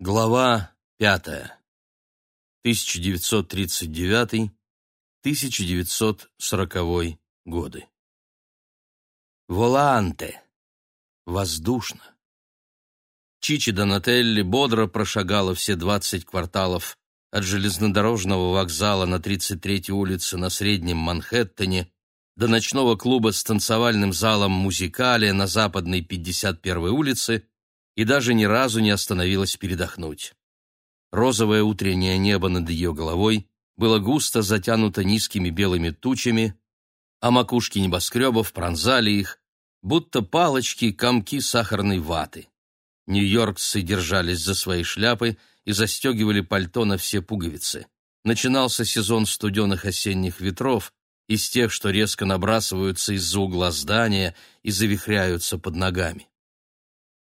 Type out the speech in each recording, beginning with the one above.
Глава пятая. 1939-1940 годы. Воланте. Воздушно. Чичи Донателли бодро прошагала все двадцать кварталов от железнодорожного вокзала на 33-й улице на Среднем Манхэттене до ночного клуба с танцевальным залом «Музикале» на западной 51-й улице и даже ни разу не остановилась передохнуть. Розовое утреннее небо над ее головой было густо затянуто низкими белыми тучами, а макушки небоскребов пронзали их, будто палочки комки сахарной ваты. Нью-Йоркцы держались за свои шляпы и застегивали пальто на все пуговицы. Начинался сезон студеных осенних ветров, из тех, что резко набрасываются из-за угла здания и завихряются под ногами.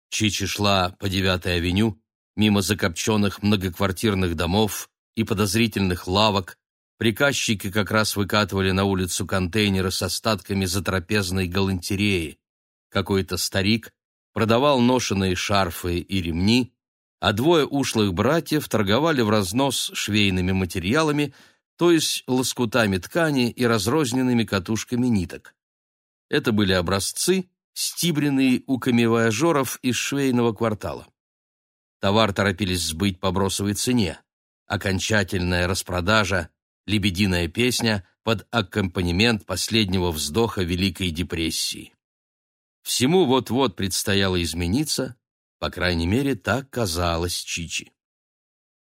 Чичи шла по девятой авеню, мимо закопченных многоквартирных домов и подозрительных лавок. Приказчики как раз выкатывали на улицу контейнеры с остатками затрапезной галантереи. Какой-то старик продавал ношеные шарфы и ремни, а двое ушлых братьев торговали в разнос швейными материалами, то есть лоскутами ткани и разрозненными катушками ниток. Это были образцы, стибренные у камевояжеров из швейного квартала. Товар торопились сбыть по бросовой цене. Окончательная распродажа, лебединая песня под аккомпанемент последнего вздоха Великой депрессии. Всему вот-вот предстояло измениться, по крайней мере, так казалось Чичи.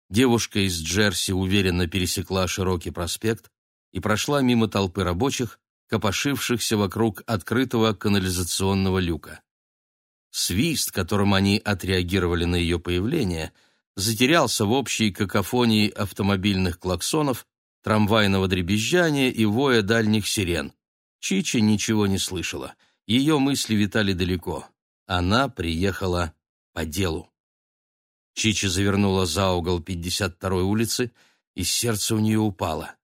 Девушка из Джерси уверенно пересекла широкий проспект и прошла мимо толпы рабочих, копошившихся вокруг открытого канализационного люка. Свист, которым они отреагировали на ее появление, затерялся в общей какофонии автомобильных клаксонов, трамвайного дребезжания и воя дальних сирен. Чичи ничего не слышала. Ее мысли витали далеко. Она приехала по делу. Чичи завернула за угол 52-й улицы, и сердце у нее упало.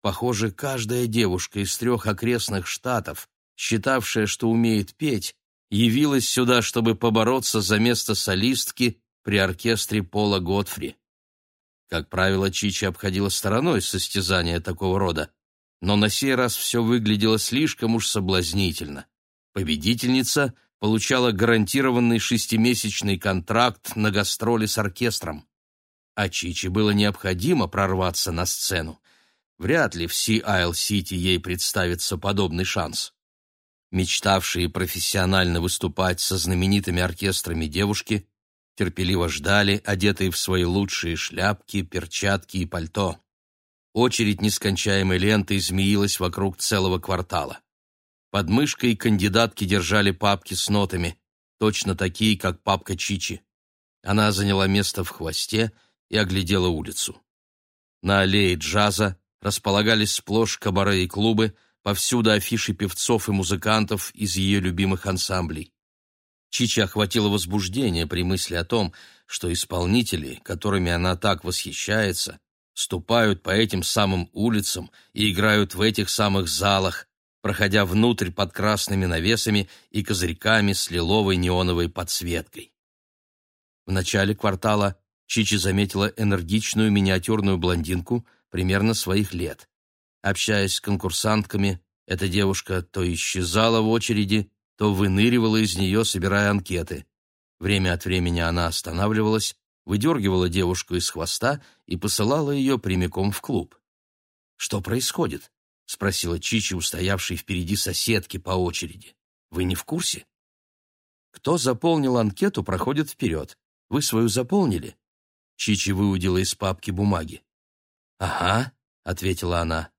Похоже, каждая девушка из трех окрестных штатов, считавшая, что умеет петь, явилась сюда, чтобы побороться за место солистки при оркестре Пола Готфри. Как правило, Чичи обходила стороной состязания такого рода, но на сей раз все выглядело слишком уж соблазнительно. Победительница получала гарантированный шестимесячный контракт на гастроли с оркестром. А Чичи было необходимо прорваться на сцену. Вряд ли в Си-Айл-Сити ей представится подобный шанс. Мечтавшие профессионально выступать со знаменитыми оркестрами девушки терпеливо ждали, одетые в свои лучшие шляпки, перчатки и пальто. Очередь нескончаемой лентой змеилась вокруг целого квартала. Под мышкой кандидатки держали папки с нотами, точно такие, как папка Чичи. Она заняла место в хвосте и оглядела улицу. На аллее джаза располагались сплошь кабаре и клубы, повсюду афиши певцов и музыкантов из ее любимых ансамблей. Чичи охватило возбуждение при мысли о том, что исполнители, которыми она так восхищается, ступают по этим самым улицам и играют в этих самых залах, проходя внутрь под красными навесами и козырьками с лиловой неоновой подсветкой. В начале квартала Чичи заметила энергичную миниатюрную блондинку – примерно своих лет. Общаясь с конкурсантками, эта девушка то исчезала в очереди, то выныривала из нее, собирая анкеты. Время от времени она останавливалась, выдергивала девушку из хвоста и посылала ее прямиком в клуб. «Что происходит?» — спросила Чичи, устоявшей впереди соседки по очереди. «Вы не в курсе?» «Кто заполнил анкету, проходит вперед. Вы свою заполнили?» Чичи выудила из папки бумаги. «Ага», — ответила она.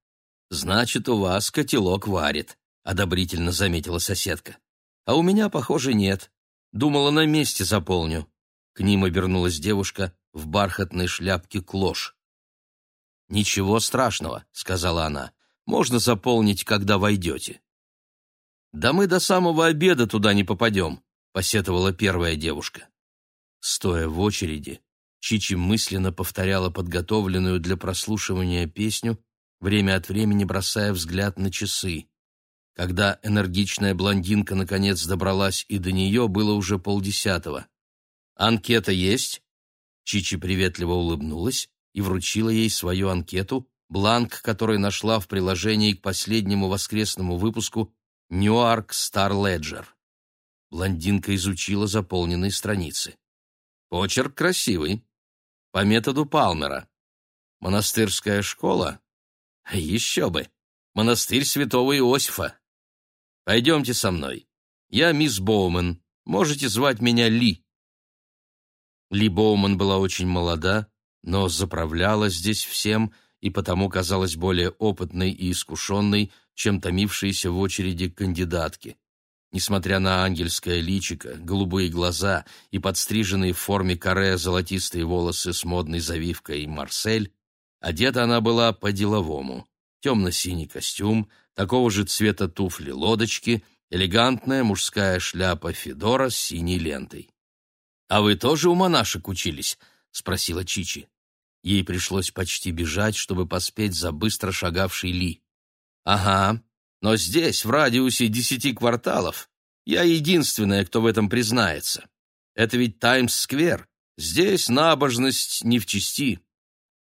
«Значит, у вас котелок варит», — одобрительно заметила соседка. «А у меня, похоже, нет. Думала, на месте заполню». К ним обернулась девушка в бархатной шляпке клош. «Ничего страшного», — сказала она. «Можно заполнить, когда войдете». «Да мы до самого обеда туда не попадем», — посетовала первая девушка. Стоя в очереди, Чичи мысленно повторяла подготовленную для прослушивания песню, время от времени бросая взгляд на часы. Когда энергичная блондинка наконец добралась и до нее, было уже полдесятого. «Анкета есть?» Чичи приветливо улыбнулась и вручила ей свою анкету, бланк, который нашла в приложении к последнему воскресному выпуску «Ньюарк Стар Леджер». Блондинка изучила заполненные страницы. Почерк красивый. По методу Палмера. Монастырская школа? Еще бы. Монастырь святого Иосифа. Пойдемте со мной. Я мисс Боумен. Можете звать меня Ли. Ли Боуман была очень молода, но заправляла здесь всем и потому казалась более опытной и искушенной, чем томившиеся в очереди кандидатки. Несмотря на ангельское личико, голубые глаза и подстриженные в форме каре золотистые волосы с модной завивкой «Марсель», одета она была по-деловому. Темно-синий костюм, такого же цвета туфли-лодочки, элегантная мужская шляпа Федора с синей лентой. «А вы тоже у монашек учились?» — спросила Чичи. Ей пришлось почти бежать, чтобы поспеть за быстро шагавший Ли. «Ага, но здесь, в радиусе десяти кварталов, я единственная, кто в этом признается. Это ведь Таймс-сквер. Здесь набожность не в чести.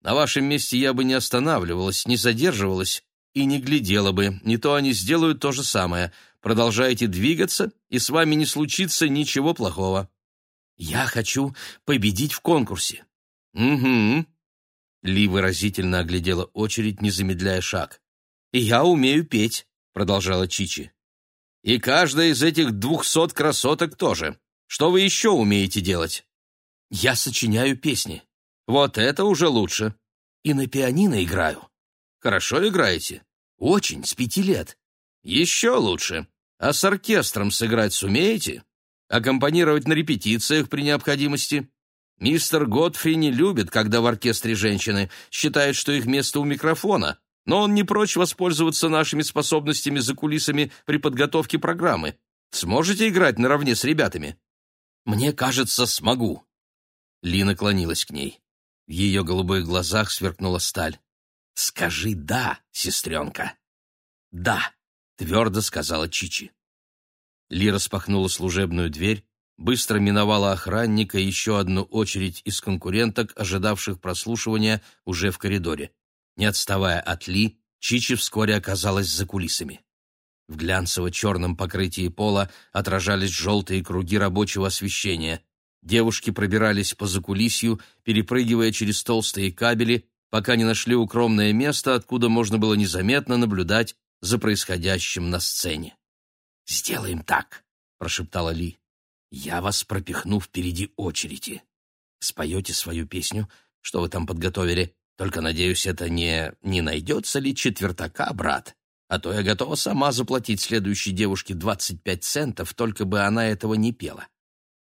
На вашем месте я бы не останавливалась, не задерживалась и не глядела бы. Не то они сделают то же самое. Продолжайте двигаться, и с вами не случится ничего плохого. Я хочу победить в конкурсе. Угу. Ли выразительно оглядела очередь, не замедляя шаг. И я умею петь продолжала Чичи. И каждая из этих двухсот красоток тоже. Что вы еще умеете делать? Я сочиняю песни. Вот это уже лучше. И на пианино играю. Хорошо играете? Очень, с пяти лет. Еще лучше. А с оркестром сыграть сумеете? Аккомпанировать на репетициях при необходимости? Мистер Готфри не любит, когда в оркестре женщины, считает, что их место у микрофона, но он не прочь воспользоваться нашими способностями за кулисами при подготовке программы. Сможете играть наравне с ребятами? Мне кажется, смогу. Ли наклонилась к ней. В ее голубых глазах сверкнула сталь. «Скажи «да», сестренка». «Да», — твердо сказала Чичи. Ли распахнула служебную дверь, быстро миновала охранника и еще одну очередь из конкуренток, ожидавших прослушивания уже в коридоре. Не отставая от Ли, Чичи вскоре оказалась за кулисами. В глянцево-черном покрытии пола отражались желтые круги рабочего освещения. Девушки пробирались по закулисью, перепрыгивая через толстые кабели, пока не нашли укромное место, откуда можно было незаметно наблюдать за происходящим на сцене. «Сделаем так», — прошептала Ли. «Я вас пропихну впереди очереди. Споете свою песню, что вы там подготовили, только, надеюсь, это не «не найдется ли четвертака, брат?» А то я готова сама заплатить следующей девушке 25 центов, только бы она этого не пела.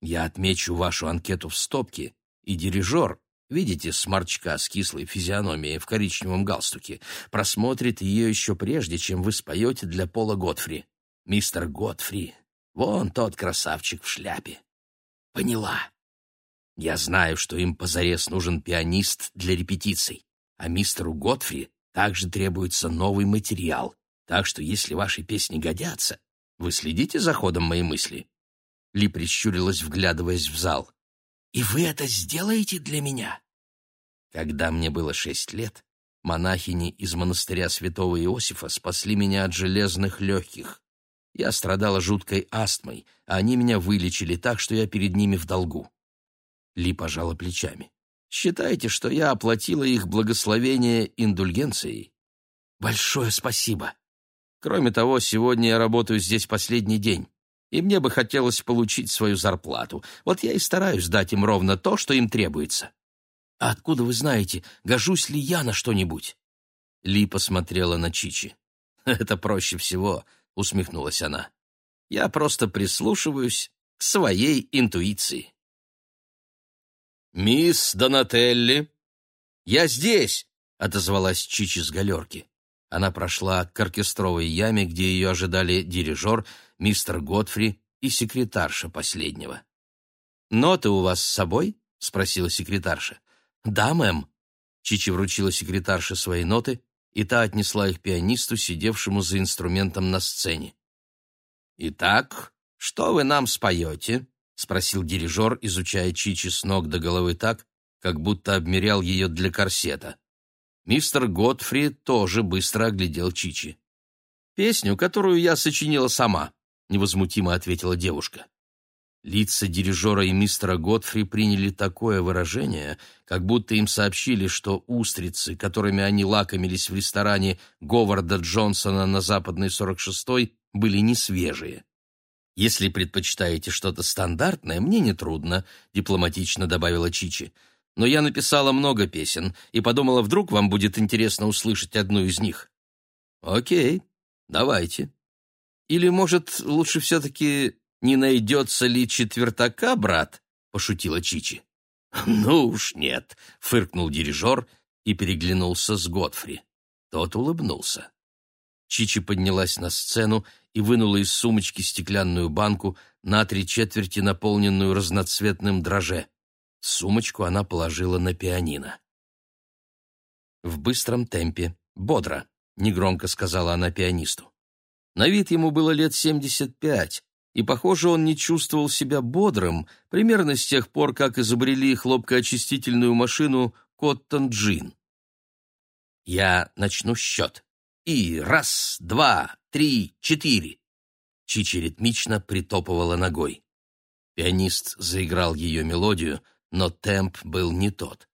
Я отмечу вашу анкету в стопке, и дирижер, видите, сморчка с кислой физиономией в коричневом галстуке, просмотрит ее еще прежде, чем вы споете для Пола Готфри. Мистер Готфри, вон тот красавчик в шляпе. Поняла. Я знаю, что им позарез нужен пианист для репетиций, а мистеру Готфри также требуется новый материал, так что если ваши песни годятся, вы следите за ходом моей мысли?» Ли прищурилась, вглядываясь в зал. «И вы это сделаете для меня?» Когда мне было шесть лет, монахини из монастыря святого Иосифа спасли меня от железных легких. Я страдала жуткой астмой, а они меня вылечили так, что я перед ними в долгу. Ли пожала плечами. «Считайте, что я оплатила их благословение индульгенцией». «Большое спасибо. Кроме того, сегодня я работаю здесь последний день, и мне бы хотелось получить свою зарплату. Вот я и стараюсь дать им ровно то, что им требуется». «А откуда вы знаете, гожусь ли я на что-нибудь?» Ли посмотрела на Чичи. «Это проще всего», — усмехнулась она. «Я просто прислушиваюсь к своей интуиции». «Мисс Донателли!» «Я здесь!» — отозвалась Чичи с галерки. Она прошла к оркестровой яме, где ее ожидали дирижер, мистер Готфри и секретарша последнего. «Ноты у вас с собой?» — спросила секретарша. «Да, мэм». Чичи вручила секретарше свои ноты, и та отнесла их пианисту, сидевшему за инструментом на сцене. «Итак, что вы нам споете?» — спросил дирижер, изучая Чичи с ног до головы так, как будто обмерял ее для корсета. Мистер Готфри тоже быстро оглядел Чичи. «Песню, которую я сочинила сама», — невозмутимо ответила девушка. Лица дирижера и мистера Готфри приняли такое выражение, как будто им сообщили, что устрицы, которыми они лакомились в ресторане Говарда Джонсона на Западной 46-й, были не свежие. «Если предпочитаете что-то стандартное, мне нетрудно», — дипломатично добавила Чичи. «Но я написала много песен и подумала, вдруг вам будет интересно услышать одну из них». «Окей, давайте. Или, может, лучше все-таки не найдется ли четвертака, брат?» — пошутила Чичи. «Ну уж нет», — фыркнул дирижер и переглянулся с Годфри. Тот улыбнулся. Чичи поднялась на сцену и вынула из сумочки стеклянную банку на три четверти, наполненную разноцветным дроже. Сумочку она положила на пианино. В быстром темпе, бодро, негромко сказала она пианисту. На вид ему было лет семьдесят пять, и, похоже, он не чувствовал себя бодрым, примерно с тех пор, как изобрели хлопкоочистительную машину «Коттон Джин». «Я начну счет. И раз, два, три, четыре». Чичи ритмично притопывала ногой. Пианист заиграл ее мелодию, но темп был не тот.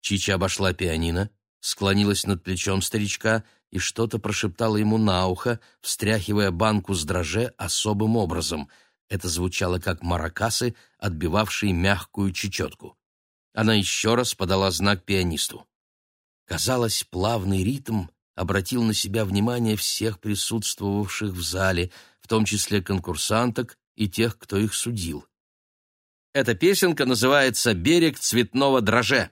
Чича обошла пианино, склонилась над плечом старичка и что-то прошептала ему на ухо, встряхивая банку с дроже особым образом. Это звучало как маракасы, отбивавшие мягкую чечетку. Она еще раз подала знак пианисту. Казалось, плавный ритм обратил на себя внимание всех присутствовавших в зале, в том числе конкурсанток и тех, кто их судил. Эта песенка называется «Берег цветного дроже»,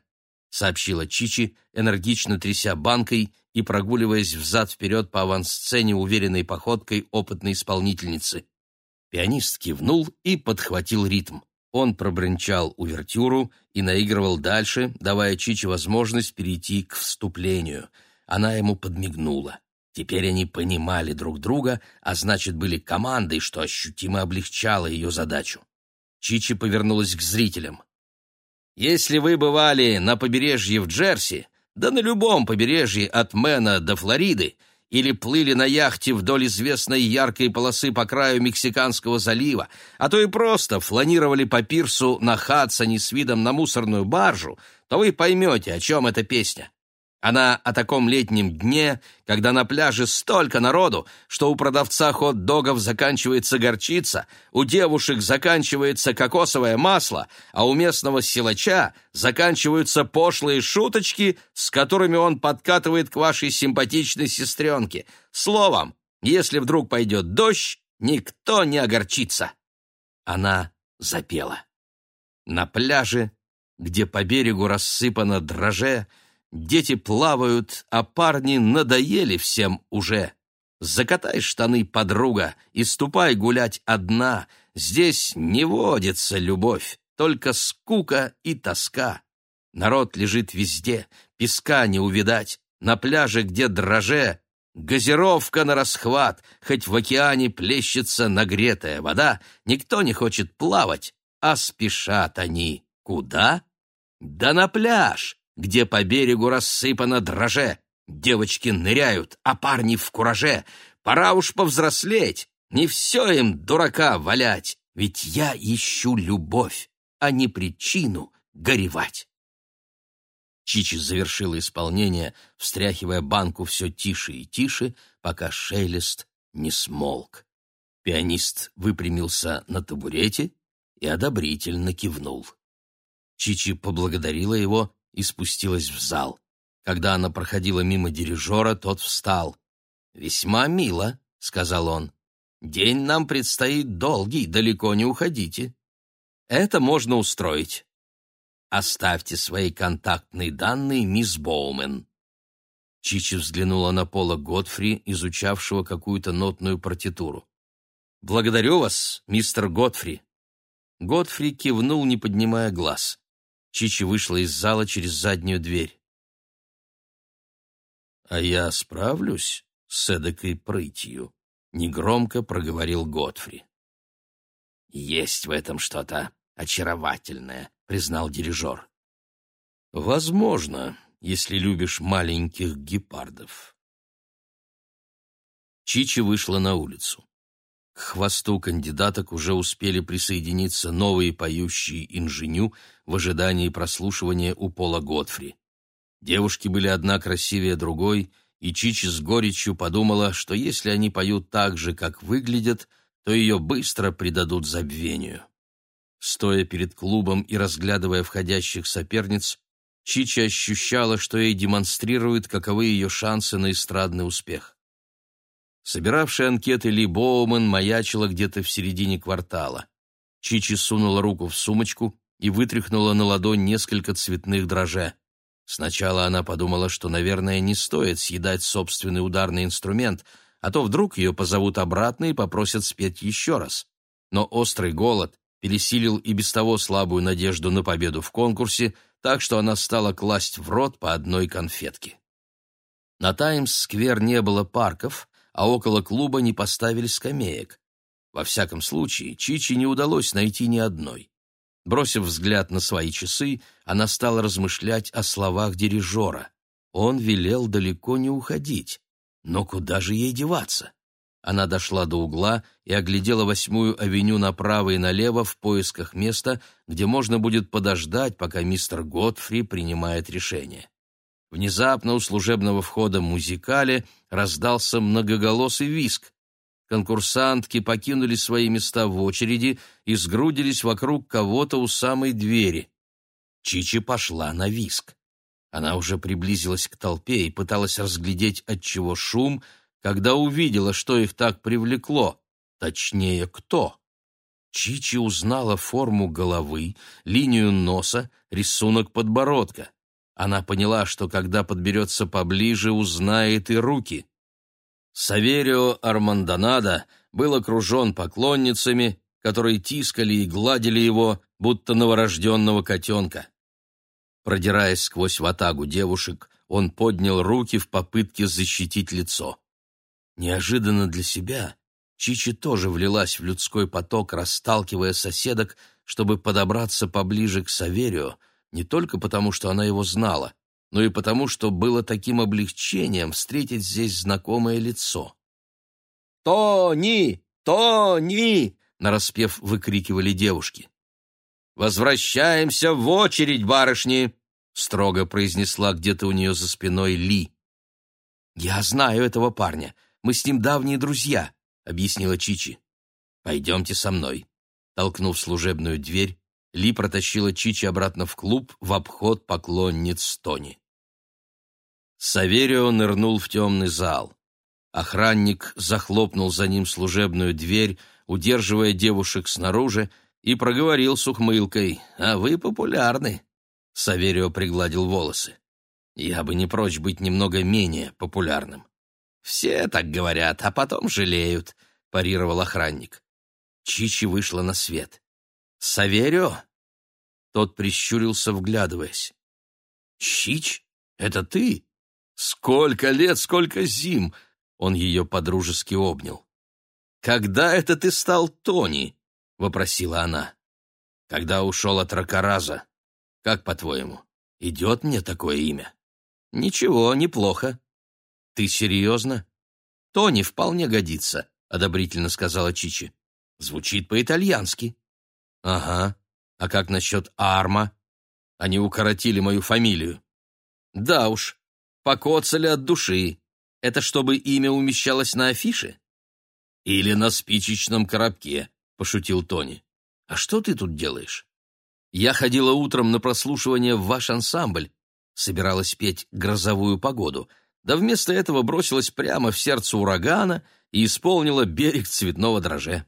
сообщила Чичи, энергично тряся банкой и прогуливаясь взад-вперед по авансцене уверенной походкой опытной исполнительницы. Пианист кивнул и подхватил ритм. Он пробренчал увертюру и наигрывал дальше, давая Чичи возможность перейти к вступлению. Она ему подмигнула. Теперь они понимали друг друга, а значит, были командой, что ощутимо облегчало ее задачу. Чичи повернулась к зрителям. «Если вы бывали на побережье в Джерси, да на любом побережье от Мэна до Флориды, или плыли на яхте вдоль известной яркой полосы по краю Мексиканского залива, а то и просто фланировали по пирсу на Хадсоне с видом на мусорную баржу, то вы поймете, о чем эта песня. Она о таком летнем дне, когда на пляже столько народу, что у продавца хот-догов заканчивается горчица, у девушек заканчивается кокосовое масло, а у местного силача заканчиваются пошлые шуточки, с которыми он подкатывает к вашей симпатичной сестренке. Словом, если вдруг пойдет дождь, никто не огорчится. Она запела. На пляже, где по берегу рассыпано дроже, Дети плавают, а парни надоели всем уже. Закатай штаны, подруга, и ступай гулять одна. Здесь не водится любовь, только скука и тоска. Народ лежит везде, песка не увидать. На пляже, где дроже, газировка на расхват, хоть в океане плещется нагретая вода, никто не хочет плавать, а спешат они. Куда? Да на пляж, где по берегу рассыпано дроже. Девочки ныряют, а парни в кураже. Пора уж повзрослеть, не все им дурака валять, ведь я ищу любовь, а не причину горевать. Чичи завершила исполнение, встряхивая банку все тише и тише, пока шелест не смолк. Пианист выпрямился на табурете и одобрительно кивнул. Чичи поблагодарила его и спустилась в зал. Когда она проходила мимо дирижера, тот встал. «Весьма мило», — сказал он. «День нам предстоит долгий, далеко не уходите. Это можно устроить. Оставьте свои контактные данные, мисс Боумен». Чичи взглянула на Пола Готфри, изучавшего какую-то нотную партитуру. «Благодарю вас, мистер Готфри». Готфри кивнул, не поднимая глаз. Чичи вышла из зала через заднюю дверь. «А я справлюсь с эдакой прытью», — негромко проговорил Готфри. «Есть в этом что-то очаровательное», — признал дирижер. Возможно, если любишь маленьких гепардов. Чичи вышла на улицу. К хвосту кандидаток уже успели присоединиться новые поющие инженю в ожидании прослушивания у Пола Готфри. Девушки были одна красивее другой, и Чичи с горечью подумала, что если они поют так же, как выглядят, то ее быстро предадут забвению. Стоя перед клубом и разглядывая входящих соперниц, Чичи ощущала, что ей демонстрируют, каковы ее шансы на эстрадный успех. Собиравшая анкеты Ли Боуман маячила где-то в середине квартала. Чичи сунула руку в сумочку и вытряхнула на ладонь несколько цветных дрожжей. Сначала она подумала, что, наверное, не стоит съедать собственный ударный инструмент, а то вдруг ее позовут обратно и попросят спеть еще раз. Но острый голод пересилил и без того слабую надежду на победу в конкурсе, так что она стала класть в рот по одной конфетке. На Таймс-сквер не было парков, а около клуба не поставили скамеек. Во всяком случае, Чичи не удалось найти ни одной. Бросив взгляд на свои часы, она стала размышлять о словах дирижера. Он велел далеко не уходить. Но куда же ей деваться? Она дошла до угла и оглядела восьмую авеню направо и налево в поисках места, где можно будет подождать, пока мистер Готфри принимает решение. Внезапно у служебного входа музикале раздался многоголосый виск. Конкурсантки покинули свои места в очереди и сгрудились вокруг кого-то у самой двери. Чичи пошла на виск. Она уже приблизилась к толпе и пыталась разглядеть, от чего шум, когда увидела, что их так привлекло. Точнее, кто. Чичи узнала форму головы, линию носа, рисунок подбородка. Она поняла, что когда подберется поближе, узнает и руки. Саверио Армандонадо был окружен поклонницами, которые тискали и гладили его, будто новорожденного котенка. Продираясь сквозь ватагу девушек, он поднял руки в попытке защитить лицо. Неожиданно для себя Чичи тоже влилась в людской поток, расталкивая соседок, чтобы подобраться поближе к Саверио, не только потому, что она его знала, но и потому, что было таким облегчением встретить здесь знакомое лицо. «Тони! Тони!» — нараспев выкрикивали девушки. «Возвращаемся в очередь, барышни!» — строго произнесла где-то у нее за спиной Ли. «Я знаю этого парня. Мы с ним давние друзья», — объяснила Чичи. «Пойдемте со мной». Толкнув служебную дверь, ли протащила Чичи обратно в клуб в обход поклонниц Тони. Саверио нырнул в темный зал. Охранник захлопнул за ним служебную дверь, удерживая девушек снаружи, и проговорил с ухмылкой, «А вы популярны». Саверио пригладил волосы. «Я бы не прочь быть немного менее популярным». «Все так говорят, а потом жалеют», — парировал охранник. Чичи вышла на свет. «Саверио?» Тот прищурился, вглядываясь. «Чич, это ты? Сколько лет, сколько зим!» Он ее подружески обнял. «Когда это ты стал Тони?» — вопросила она. «Когда ушел от Ракараза. Как, по-твоему, идет мне такое имя?» «Ничего, неплохо». «Ты серьезно?» «Тони вполне годится», — одобрительно сказала Чичи. «Звучит по-итальянски». «Ага. А как насчет Арма? Они укоротили мою фамилию». «Да уж. Покоцали от души. Это чтобы имя умещалось на афише?» «Или на спичечном коробке», — пошутил Тони. «А что ты тут делаешь?» «Я ходила утром на прослушивание в ваш ансамбль. Собиралась петь «Грозовую погоду», да вместо этого бросилась прямо в сердце урагана и исполнила «Берег цветного дроже».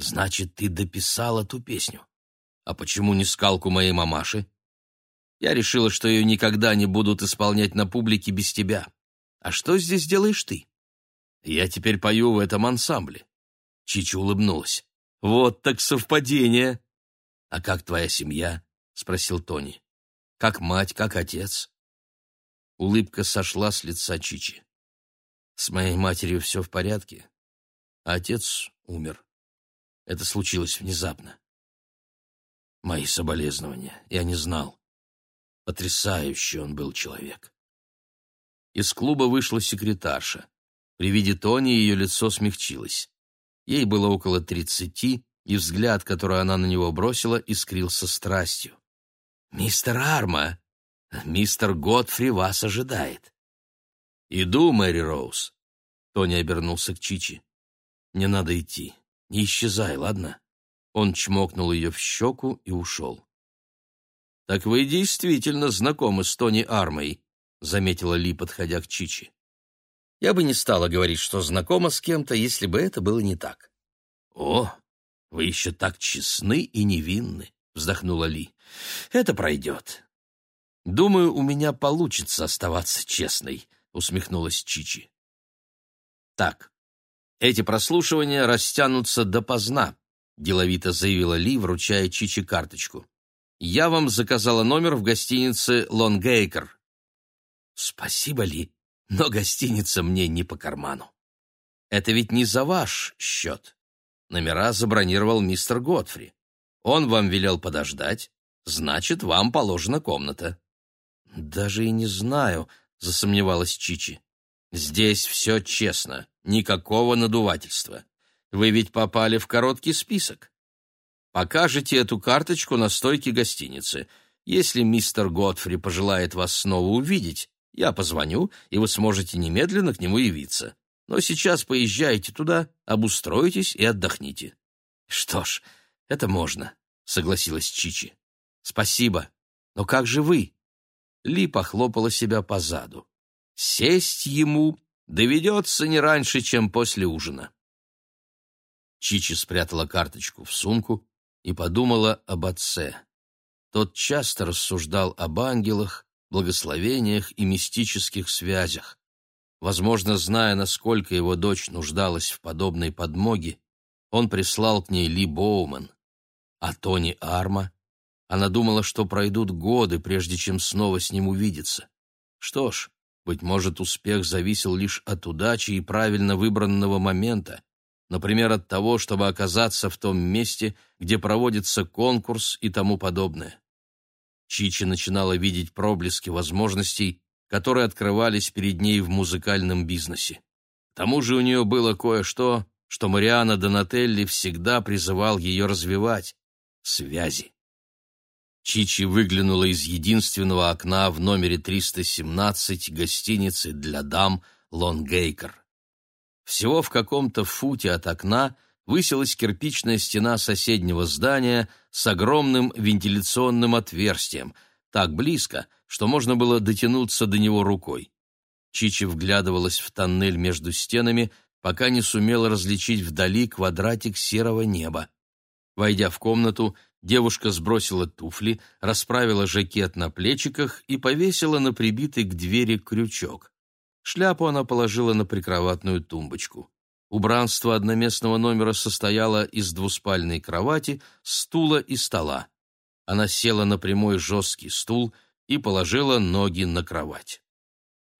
Значит, ты дописала ту песню. А почему не скалку моей мамаши? Я решила, что ее никогда не будут исполнять на публике без тебя. А что здесь делаешь ты? Я теперь пою в этом ансамбле. Чичи улыбнулась. Вот так совпадение. А как твоя семья? спросил Тони. Как мать, как отец? Улыбка сошла с лица Чичи. С моей матерью все в порядке, а отец умер. Это случилось внезапно. Мои соболезнования. Я не знал. Потрясающий он был человек. Из клуба вышла секретарша. При виде Тони ее лицо смягчилось. Ей было около тридцати, и взгляд, который она на него бросила, искрился страстью. «Мистер Арма, мистер Годфри вас ожидает». «Иду, Мэри Роуз». Тони обернулся к Чичи. «Не надо идти. Не исчезай, ладно?» Он чмокнул ее в щеку и ушел. «Так вы действительно знакомы с Тони Армой», — заметила Ли, подходя к Чичи. «Я бы не стала говорить, что знакома с кем-то, если бы это было не так». «О, вы еще так честны и невинны», — вздохнула Ли. «Это пройдет». «Думаю, у меня получится оставаться честной», — усмехнулась Чичи. «Так, эти прослушивания растянутся допоздна», — деловито заявила Ли, вручая Чичи карточку. «Я вам заказала номер в гостинице «Лонгейкер». «Спасибо, Ли, но гостиница мне не по карману». «Это ведь не за ваш счет. Номера забронировал мистер Готфри. Он вам велел подождать, значит, вам положена комната». «Даже и не знаю», — засомневалась Чичи. «Здесь все честно, никакого надувательства. Вы ведь попали в короткий список. Покажете эту карточку на стойке гостиницы. Если мистер Готфри пожелает вас снова увидеть, я позвоню, и вы сможете немедленно к нему явиться. Но сейчас поезжайте туда, обустройтесь и отдохните». «Что ж, это можно», — согласилась Чичи. «Спасибо. Но как же вы?» Ли похлопала себя по заду. «Сесть ему доведется не раньше, чем после ужина». Чичи спрятала карточку в сумку и подумала об отце. Тот часто рассуждал об ангелах, благословениях и мистических связях. Возможно, зная, насколько его дочь нуждалась в подобной подмоге, он прислал к ней Ли Боуман. А Тони Арма? Она думала, что пройдут годы, прежде чем снова с ним увидеться. Что ж, быть может, успех зависел лишь от удачи и правильно выбранного момента, например, от того, чтобы оказаться в том месте, где проводится конкурс и тому подобное. Чичи начинала видеть проблески возможностей, которые открывались перед ней в музыкальном бизнесе. К тому же у нее было кое-что, что Мариана Донателли всегда призывал ее развивать — связи. Чичи выглянула из единственного окна в номере 317 гостиницы для дам «Лонгейкер». Всего в каком-то футе от окна — высилась кирпичная стена соседнего здания с огромным вентиляционным отверстием, так близко, что можно было дотянуться до него рукой. Чичи вглядывалась в тоннель между стенами, пока не сумела различить вдали квадратик серого неба. Войдя в комнату, девушка сбросила туфли, расправила жакет на плечиках и повесила на прибитый к двери крючок. Шляпу она положила на прикроватную тумбочку. Убранство одноместного номера состояло из двуспальной кровати, стула и стола. Она села на прямой жесткий стул и положила ноги на кровать.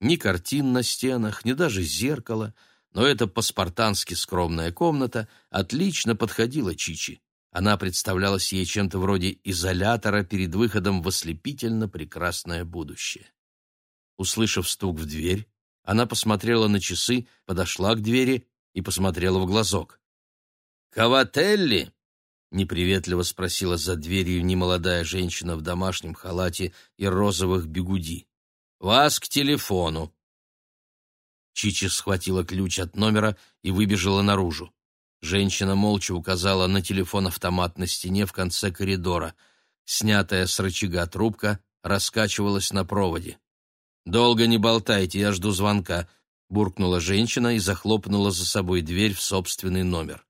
Ни картин на стенах, ни даже зеркала, но эта по-спартански скромная комната отлично подходила Чичи. Она представлялась ей чем-то вроде изолятора перед выходом в ослепительно прекрасное будущее. Услышав стук в дверь, она посмотрела на часы, подошла к двери и посмотрела в глазок. «Кавателли?» — неприветливо спросила за дверью немолодая женщина в домашнем халате и розовых бегуди. «Вас к телефону». Чичи схватила ключ от номера и выбежала наружу. Женщина молча указала на телефон-автомат на стене в конце коридора. Снятая с рычага трубка раскачивалась на проводе. «Долго не болтайте, я жду звонка буркнула женщина и захлопнула за собой дверь в собственный номер.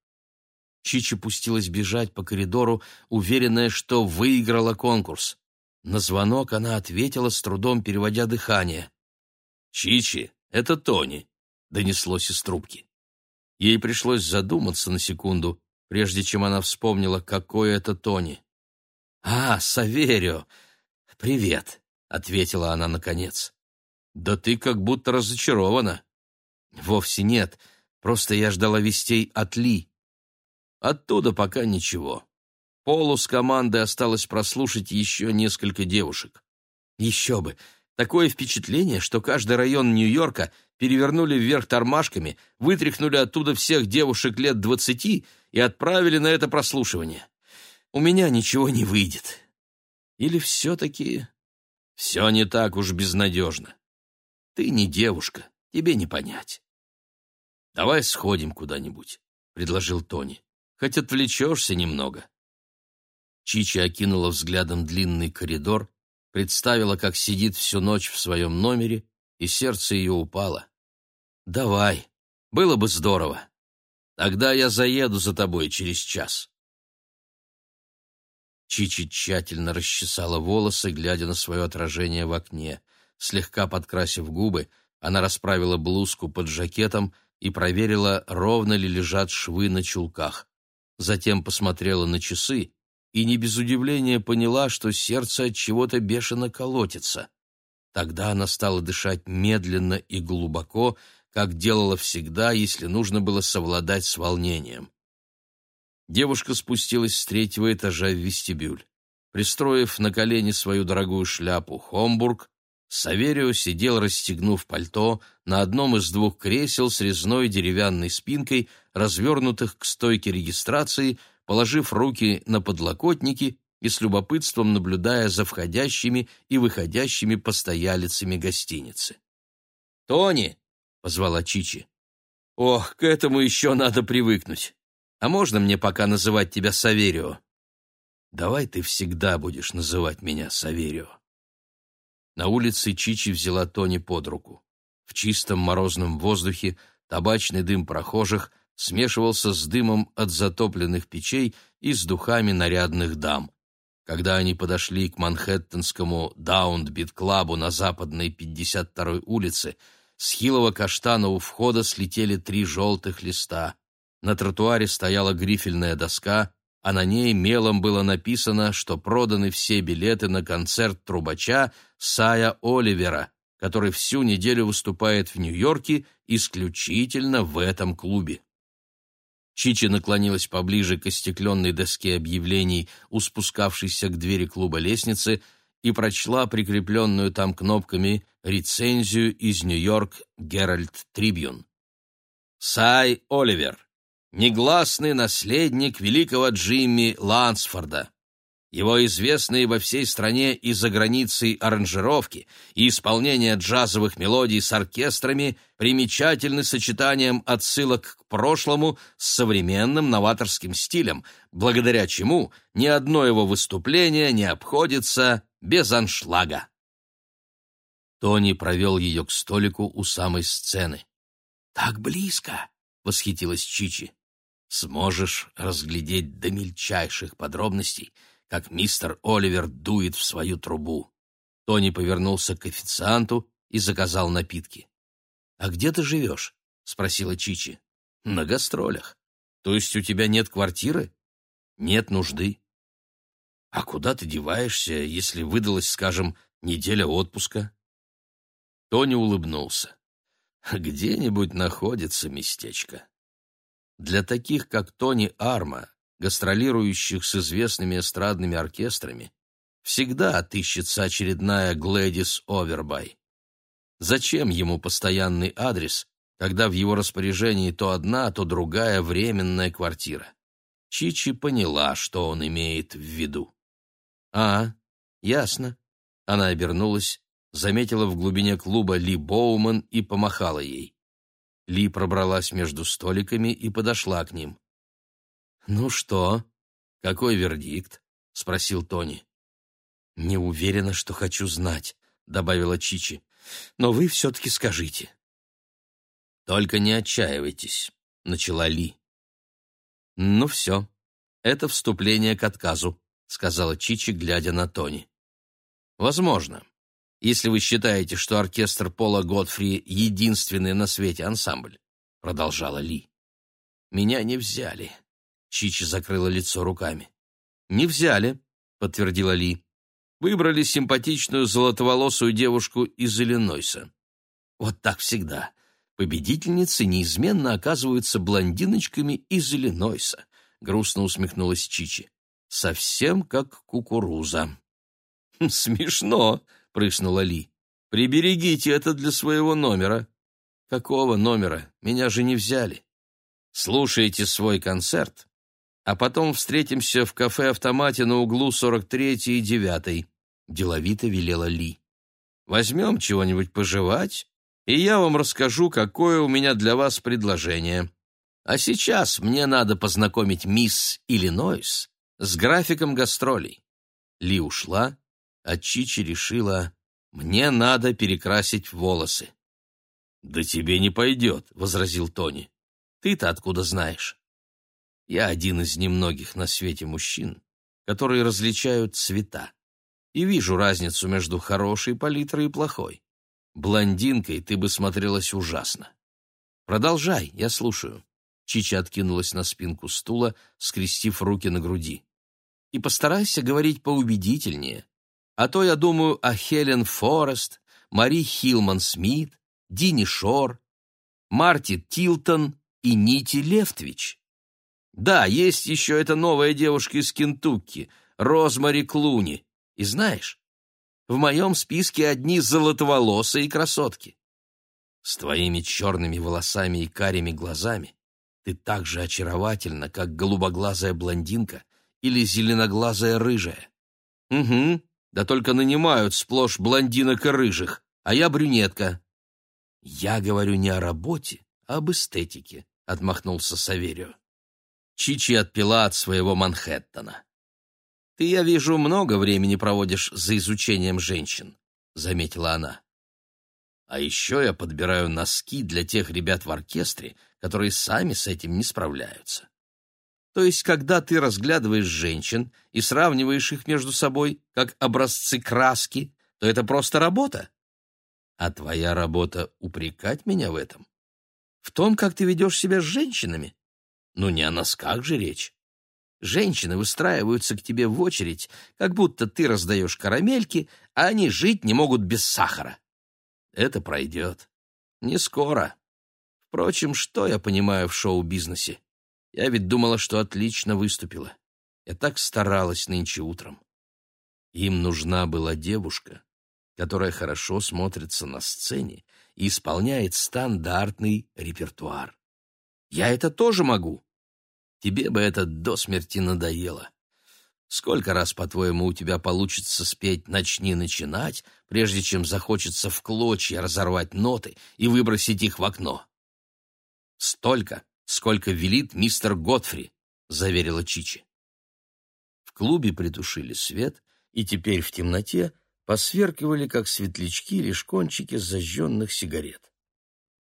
Чичи пустилась бежать по коридору, уверенная, что выиграла конкурс. На звонок она ответила, с трудом переводя дыхание. «Чичи, это Тони», — донеслось из трубки. Ей пришлось задуматься на секунду, прежде чем она вспомнила, какой это Тони. «А, Саверио! Привет!» — ответила она наконец. «Да ты как будто разочарована». Вовсе нет, просто я ждала вестей от Ли. Оттуда пока ничего. Полу с командой осталось прослушать еще несколько девушек. Еще бы! Такое впечатление, что каждый район Нью-Йорка перевернули вверх тормашками, вытряхнули оттуда всех девушек лет двадцати и отправили на это прослушивание. У меня ничего не выйдет. Или все-таки... Все не так уж безнадежно. Ты не девушка, тебе не понять. Давай сходим куда-нибудь, — предложил Тони. Хоть отвлечешься немного. Чичи окинула взглядом длинный коридор, представила, как сидит всю ночь в своем номере, и сердце ее упало. «Давай, было бы здорово. Тогда я заеду за тобой через час». Чичи тщательно расчесала волосы, глядя на свое отражение в окне. Слегка подкрасив губы, она расправила блузку под жакетом и проверила, ровно ли лежат швы на чулках. Затем посмотрела на часы и не без удивления поняла, что сердце от чего-то бешено колотится. Тогда она стала дышать медленно и глубоко, как делала всегда, если нужно было совладать с волнением. Девушка спустилась с третьего этажа в вестибюль. Пристроив на колени свою дорогую шляпу «Хомбург», Саверио сидел, расстегнув пальто, на одном из двух кресел с резной деревянной спинкой, развернутых к стойке регистрации, положив руки на подлокотники и с любопытством наблюдая за входящими и выходящими постоялицами гостиницы. «Тони!» — позвала Чичи. «Ох, к этому еще надо привыкнуть. А можно мне пока называть тебя Саверио?» «Давай ты всегда будешь называть меня Саверио». На улице Чичи взяла Тони под руку. В чистом морозном воздухе табачный дым прохожих смешивался с дымом от затопленных печей и с духами нарядных дам. Когда они подошли к Манхэттенскому Даундбит-клабу на западной 52-й улице, с хилого каштана у входа слетели три желтых листа. На тротуаре стояла грифельная доска, а на ней мелом было написано, что проданы все билеты на концерт трубача Сая Оливера, который всю неделю выступает в Нью-Йорке исключительно в этом клубе. Чичи наклонилась поближе к остекленной доске объявлений у спускавшейся к двери клуба лестницы и прочла прикрепленную там кнопками рецензию из Нью-Йорк Геральт Трибьюн. Сай Оливер, негласный наследник великого Джимми Лансфорда, его известные во всей стране и за границей аранжировки и исполнение джазовых мелодий с оркестрами примечательны сочетанием отсылок к прошлому с современным новаторским стилем, благодаря чему ни одно его выступление не обходится без аншлага. Тони провел ее к столику у самой сцены. «Так близко!» — восхитилась Чичи. «Сможешь разглядеть до мельчайших подробностей — как мистер Оливер дует в свою трубу. Тони повернулся к официанту и заказал напитки. «А где ты живешь?» — спросила Чичи. «На гастролях. То есть у тебя нет квартиры?» «Нет нужды». «А куда ты деваешься, если выдалась, скажем, неделя отпуска?» Тони улыбнулся. «Где-нибудь находится местечко. Для таких, как Тони Арма, гастролирующих с известными эстрадными оркестрами, всегда отыщется очередная Глэдис Овербай. Зачем ему постоянный адрес, когда в его распоряжении то одна, то другая временная квартира? Чичи поняла, что он имеет в виду. «А, ясно». Она обернулась, заметила в глубине клуба Ли Боуман и помахала ей. Ли пробралась между столиками и подошла к ним. «Ну что? Какой вердикт?» — спросил Тони. «Не уверена, что хочу знать», — добавила Чичи. «Но вы все-таки скажите». «Только не отчаивайтесь», — начала Ли. «Ну все, это вступление к отказу», — сказала Чичи, глядя на Тони. «Возможно, если вы считаете, что оркестр Пола Готфри — единственный на свете ансамбль», — продолжала Ли. «Меня не взяли. Чичи закрыла лицо руками. «Не взяли», — подтвердила Ли. «Выбрали симпатичную золотоволосую девушку из Иллинойса». «Вот так всегда. Победительницы неизменно оказываются блондиночками из Иллинойса», — грустно усмехнулась Чичи. «Совсем как кукуруза». «Смешно», — прыснула Ли. «Приберегите это для своего номера». «Какого номера? Меня же не взяли». «Слушайте свой концерт, а потом встретимся в кафе-автомате на углу 43 и 9 деловито велела Ли. «Возьмем чего-нибудь пожевать, и я вам расскажу, какое у меня для вас предложение. А сейчас мне надо познакомить мисс Иллинойс с графиком гастролей». Ли ушла, а Чичи решила, мне надо перекрасить волосы. «Да тебе не пойдет», — возразил Тони. «Ты-то откуда знаешь?» «Я один из немногих на свете мужчин, которые различают цвета. И вижу разницу между хорошей палитрой и плохой. Блондинкой ты бы смотрелась ужасно. Продолжай, я слушаю». Чичи откинулась на спинку стула, скрестив руки на груди. «И постарайся говорить поубедительнее. А то я думаю о Хелен Форест, Мари Хилман Смит, Дини Шор, Марти Тилтон и Нити Левтвич. Да, есть еще эта новая девушка из Кентукки, Розмари Клуни. И знаешь, в моем списке одни золотоволосые красотки. С твоими черными волосами и карими глазами ты так же очаровательна, как голубоглазая блондинка или зеленоглазая рыжая. Угу, да только нанимают сплошь блондинок и рыжих, а я брюнетка. Я говорю не о работе, а об эстетике, отмахнулся Саверио. Чичи отпила от своего Манхэттена. Ты, я вижу, много времени проводишь за изучением женщин, заметила она. А еще я подбираю носки для тех ребят в оркестре, которые сами с этим не справляются. То есть, когда ты разглядываешь женщин и сравниваешь их между собой, как образцы краски, то это просто работа. А твоя работа — упрекать меня в этом? В том, как ты ведешь себя с женщинами? Ну, не о носках же речь. Женщины выстраиваются к тебе в очередь, как будто ты раздаешь карамельки, а они жить не могут без сахара. Это пройдет. Не скоро. Впрочем, что я понимаю в шоу-бизнесе? Я ведь думала, что отлично выступила. Я так старалась нынче утром. Им нужна была девушка, которая хорошо смотрится на сцене и исполняет стандартный репертуар. Я это тоже могу. Тебе бы это до смерти надоело. Сколько раз, по-твоему, у тебя получится спеть «Начни начинать», прежде чем захочется в клочья разорвать ноты и выбросить их в окно? Столько, сколько велит мистер Готфри», — заверила Чичи. В клубе притушили свет, и теперь в темноте посверкивали, как светлячки, лишь кончики зажженных сигарет.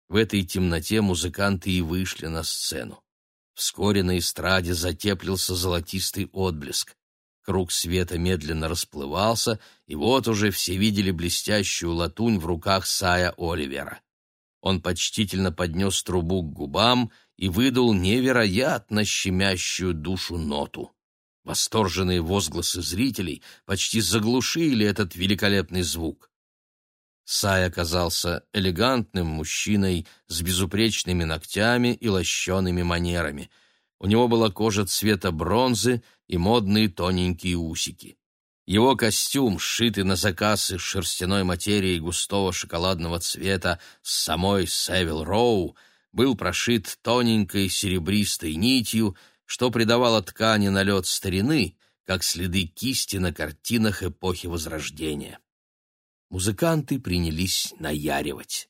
В этой темноте музыканты и вышли на сцену. Вскоре на эстраде затеплился золотистый отблеск. Круг света медленно расплывался, и вот уже все видели блестящую латунь в руках Сая Оливера. Он почтительно поднес трубу к губам и выдал невероятно щемящую душу ноту. Восторженные возгласы зрителей почти заглушили этот великолепный звук. Сай оказался элегантным мужчиной с безупречными ногтями и лощеными манерами. У него была кожа цвета бронзы и модные тоненькие усики. Его костюм, сшитый на заказ из шерстяной материи густого шоколадного цвета с самой Севил Роу, был прошит тоненькой серебристой нитью, что придавало ткани налет старины, как следы кисти на картинах эпохи Возрождения. Музыканты принялись наяривать.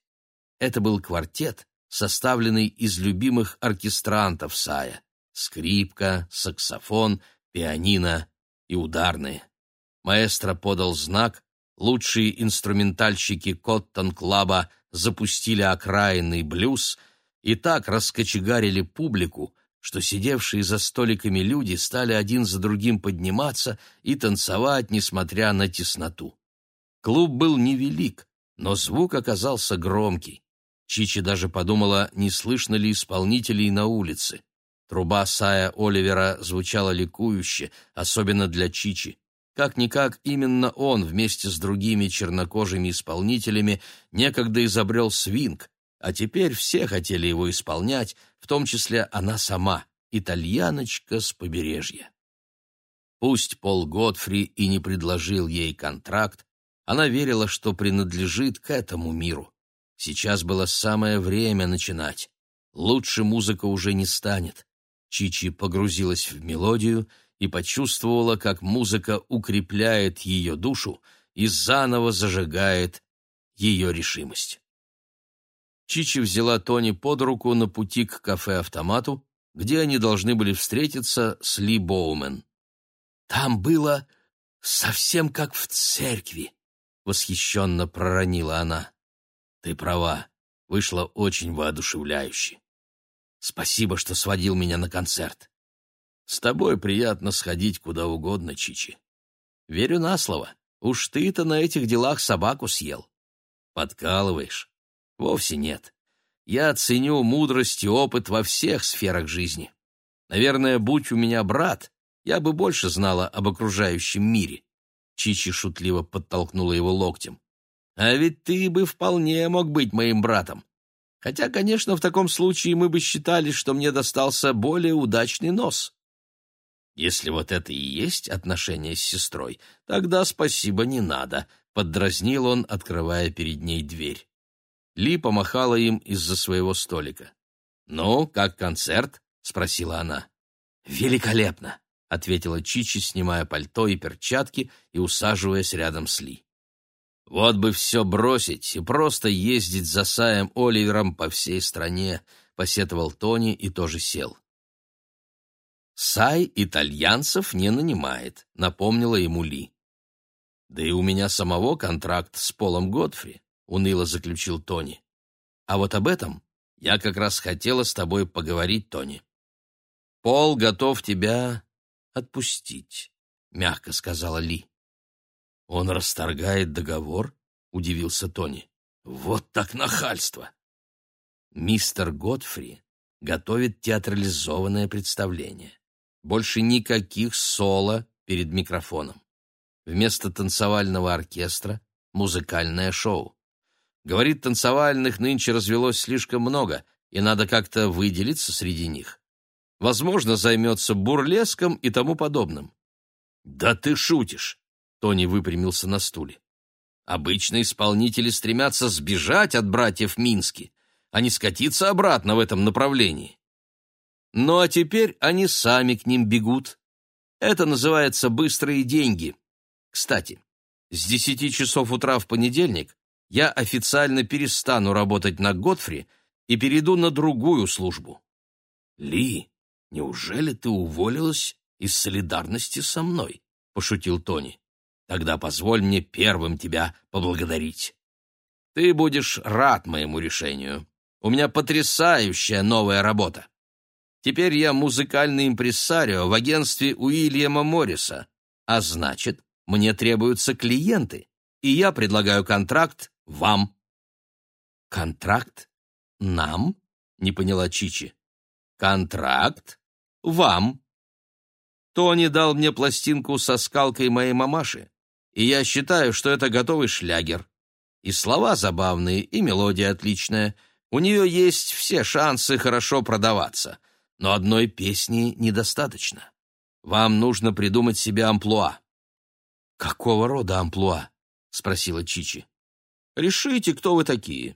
Это был квартет, составленный из любимых оркестрантов Сая — скрипка, саксофон, пианино и ударные. Маэстро подал знак, лучшие инструментальщики Коттон-клаба запустили окраинный блюз — и так раскочегарили публику, что сидевшие за столиками люди стали один за другим подниматься и танцевать, несмотря на тесноту. Клуб был невелик, но звук оказался громкий. Чичи даже подумала, не слышно ли исполнителей на улице. Труба Сая Оливера звучала ликующе, особенно для Чичи. Как-никак именно он вместе с другими чернокожими исполнителями некогда изобрел свинг, а теперь все хотели его исполнять, в том числе она сама, итальяночка с побережья. Пусть Пол Готфри и не предложил ей контракт, Она верила, что принадлежит к этому миру. Сейчас было самое время начинать. Лучше музыка уже не станет. Чичи погрузилась в мелодию и почувствовала, как музыка укрепляет ее душу и заново зажигает ее решимость. Чичи взяла Тони под руку на пути к кафе-автомату, где они должны были встретиться с Ли Боумен. «Там было совсем как в церкви», — восхищенно проронила она. «Ты права, вышло очень воодушевляюще. Спасибо, что сводил меня на концерт. С тобой приятно сходить куда угодно, Чичи. Верю на слово. Уж ты-то на этих делах собаку съел. Подкалываешь? Вовсе нет. Я ценю мудрость и опыт во всех сферах жизни. Наверное, будь у меня брат, я бы больше знала об окружающем мире. Чичи шутливо подтолкнула его локтем. А ведь ты бы вполне мог быть моим братом. Хотя, конечно, в таком случае мы бы считали, что мне достался более удачный нос. Если вот это и есть отношение с сестрой, тогда спасибо не надо, — поддразнил он, открывая перед ней дверь. Ли помахала им из-за своего столика. «Ну, как концерт?» — спросила она. «Великолепно!» — ответила Чичи, снимая пальто и перчатки и усаживаясь рядом с Ли. Вот бы все бросить и просто ездить за Саем Оливером по всей стране, посетовал Тони и тоже сел. Сай итальянцев не нанимает, напомнила ему Ли. Да и у меня самого контракт с Полом Годфри, уныло заключил Тони. А вот об этом я как раз хотела с тобой поговорить, Тони. Пол готов тебя отпустить, мягко сказала Ли. «Он расторгает договор?» — удивился Тони. «Вот так нахальство!» Мистер Годфри готовит театрализованное представление. Больше никаких соло перед микрофоном. Вместо танцевального оркестра — музыкальное шоу. Говорит, танцевальных нынче развелось слишком много, и надо как-то выделиться среди них. Возможно, займется бурлеском и тому подобным. «Да ты шутишь!» Тони выпрямился на стуле. Обычно исполнители стремятся сбежать от братьев Мински, а не скатиться обратно в этом направлении. Ну а теперь они сами к ним бегут. Это называется быстрые деньги. Кстати, с десяти часов утра в понедельник я официально перестану работать на Готфри и перейду на другую службу. Ли, неужели ты уволилась из солидарности со мной? пошутил Тони. Тогда позволь мне первым тебя поблагодарить. Ты будешь рад моему решению. У меня потрясающая новая работа. Теперь я музыкальный импрессарио в агентстве Уильяма Морриса, а значит, мне требуются клиенты, и я предлагаю контракт вам». «Контракт? Нам?» — не поняла Чичи. «Контракт? Вам?» Тони дал мне пластинку со скалкой моей мамаши и я считаю, что это готовый шлягер. И слова забавные, и мелодия отличная. У нее есть все шансы хорошо продаваться. Но одной песни недостаточно. Вам нужно придумать себе амплуа. «Какого рода амплуа?» — спросила Чичи. «Решите, кто вы такие.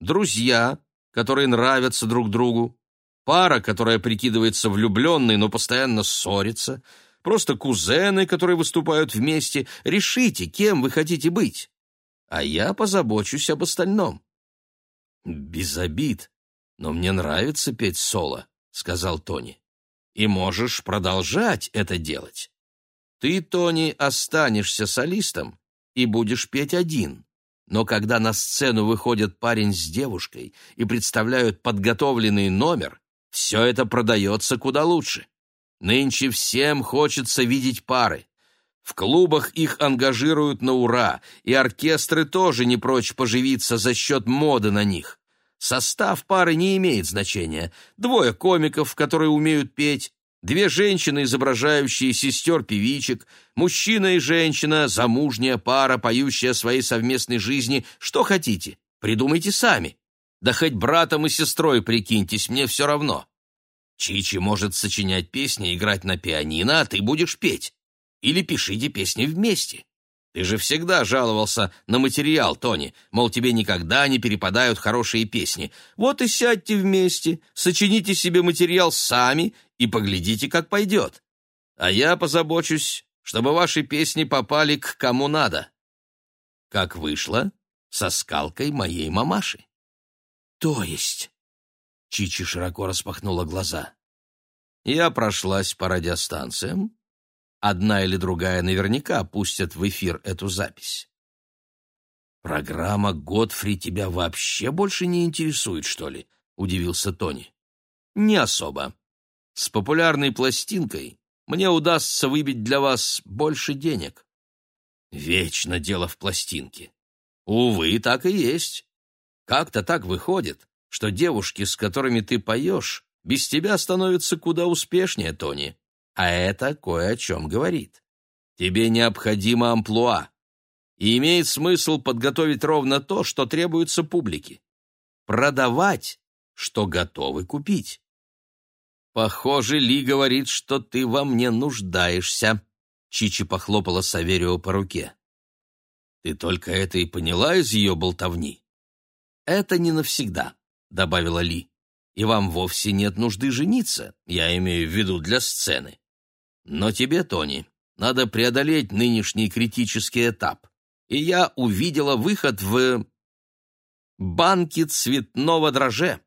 Друзья, которые нравятся друг другу, пара, которая прикидывается влюбленной, но постоянно ссорится, просто кузены, которые выступают вместе. Решите, кем вы хотите быть. А я позабочусь об остальном. Без обид, но мне нравится петь соло, сказал Тони. И можешь продолжать это делать. Ты, Тони, останешься солистом и будешь петь один. Но когда на сцену выходит парень с девушкой и представляют подготовленный номер, все это продается куда лучше. Нынче всем хочется видеть пары. В клубах их ангажируют на ура, и оркестры тоже не прочь поживиться за счет моды на них. Состав пары не имеет значения. Двое комиков, которые умеют петь, две женщины, изображающие сестер-певичек, мужчина и женщина, замужняя пара, поющая о своей совместной жизни. Что хотите, придумайте сами. Да хоть братом и сестрой прикиньтесь, мне все равно. Чичи может сочинять песни, играть на пианино, а ты будешь петь. Или пишите песни вместе. Ты же всегда жаловался на материал, Тони, мол, тебе никогда не перепадают хорошие песни. Вот и сядьте вместе, сочините себе материал сами и поглядите, как пойдет. А я позабочусь, чтобы ваши песни попали к кому надо. Как вышло, со скалкой моей мамаши. То есть? Чичи широко распахнула глаза. Я прошлась по радиостанциям, Одна или другая наверняка пустят в эфир эту запись. «Программа Годфри тебя вообще больше не интересует, что ли?» — удивился Тони. «Не особо. С популярной пластинкой мне удастся выбить для вас больше денег». «Вечно дело в пластинке». «Увы, так и есть. Как-то так выходит, что девушки, с которыми ты поешь, без тебя становятся куда успешнее, Тони. А это кое о чем говорит. Тебе необходимо амплуа. И имеет смысл подготовить ровно то, что требуется публике. Продавать, что готовы купить. Похоже, Ли говорит, что ты во мне нуждаешься. Чичи похлопала Саверио по руке. Ты только это и поняла из ее болтовни. Это не навсегда, добавила Ли. И вам вовсе нет нужды жениться, я имею в виду для сцены. Но тебе, Тони, надо преодолеть нынешний критический этап. И я увидела выход в... банки цветного дроже.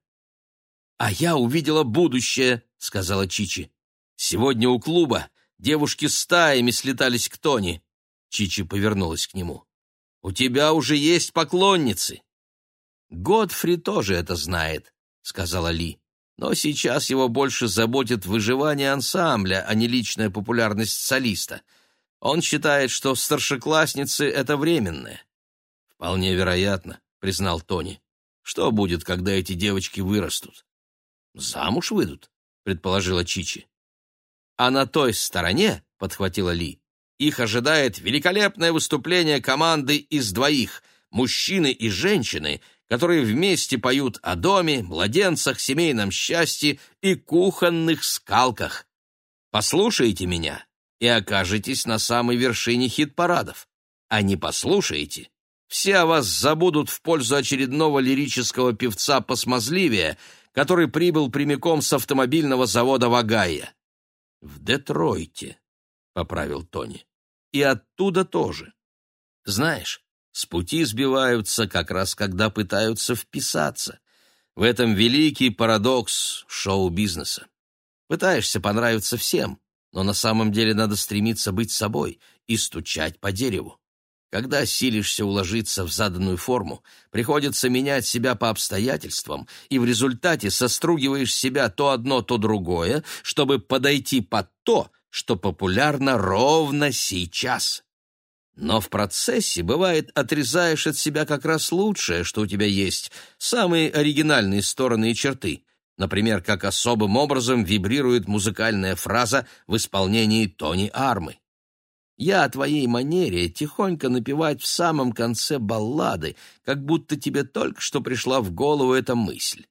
А я увидела будущее, сказала Чичи. Сегодня у клуба девушки стаями слетались к Тони. Чичи повернулась к нему. У тебя уже есть поклонницы. Годфри тоже это знает, сказала Ли. Но сейчас его больше заботит выживание ансамбля, а не личная популярность солиста. Он считает, что старшеклассницы — это временное. «Вполне вероятно», — признал Тони. «Что будет, когда эти девочки вырастут?» «Замуж выйдут», — предположила Чичи. «А на той стороне», — подхватила Ли, — «их ожидает великолепное выступление команды из двоих — мужчины и женщины, которые вместе поют о доме, младенцах, семейном счастье и кухонных скалках. Послушайте меня и окажетесь на самой вершине хит-парадов. А не послушаете, все о вас забудут в пользу очередного лирического певца посмазливее, который прибыл прямиком с автомобильного завода Вагая. В Детройте, — поправил Тони, — и оттуда тоже. Знаешь, с пути сбиваются как раз когда пытаются вписаться. В этом великий парадокс шоу-бизнеса. Пытаешься понравиться всем, но на самом деле надо стремиться быть собой и стучать по дереву. Когда силишься уложиться в заданную форму, приходится менять себя по обстоятельствам, и в результате состругиваешь себя то одно, то другое, чтобы подойти под то, что популярно ровно сейчас. Но в процессе, бывает, отрезаешь от себя как раз лучшее, что у тебя есть, самые оригинальные стороны и черты. Например, как особым образом вибрирует музыкальная фраза в исполнении Тони Армы. Я о твоей манере тихонько напевать в самом конце баллады, как будто тебе только что пришла в голову эта мысль.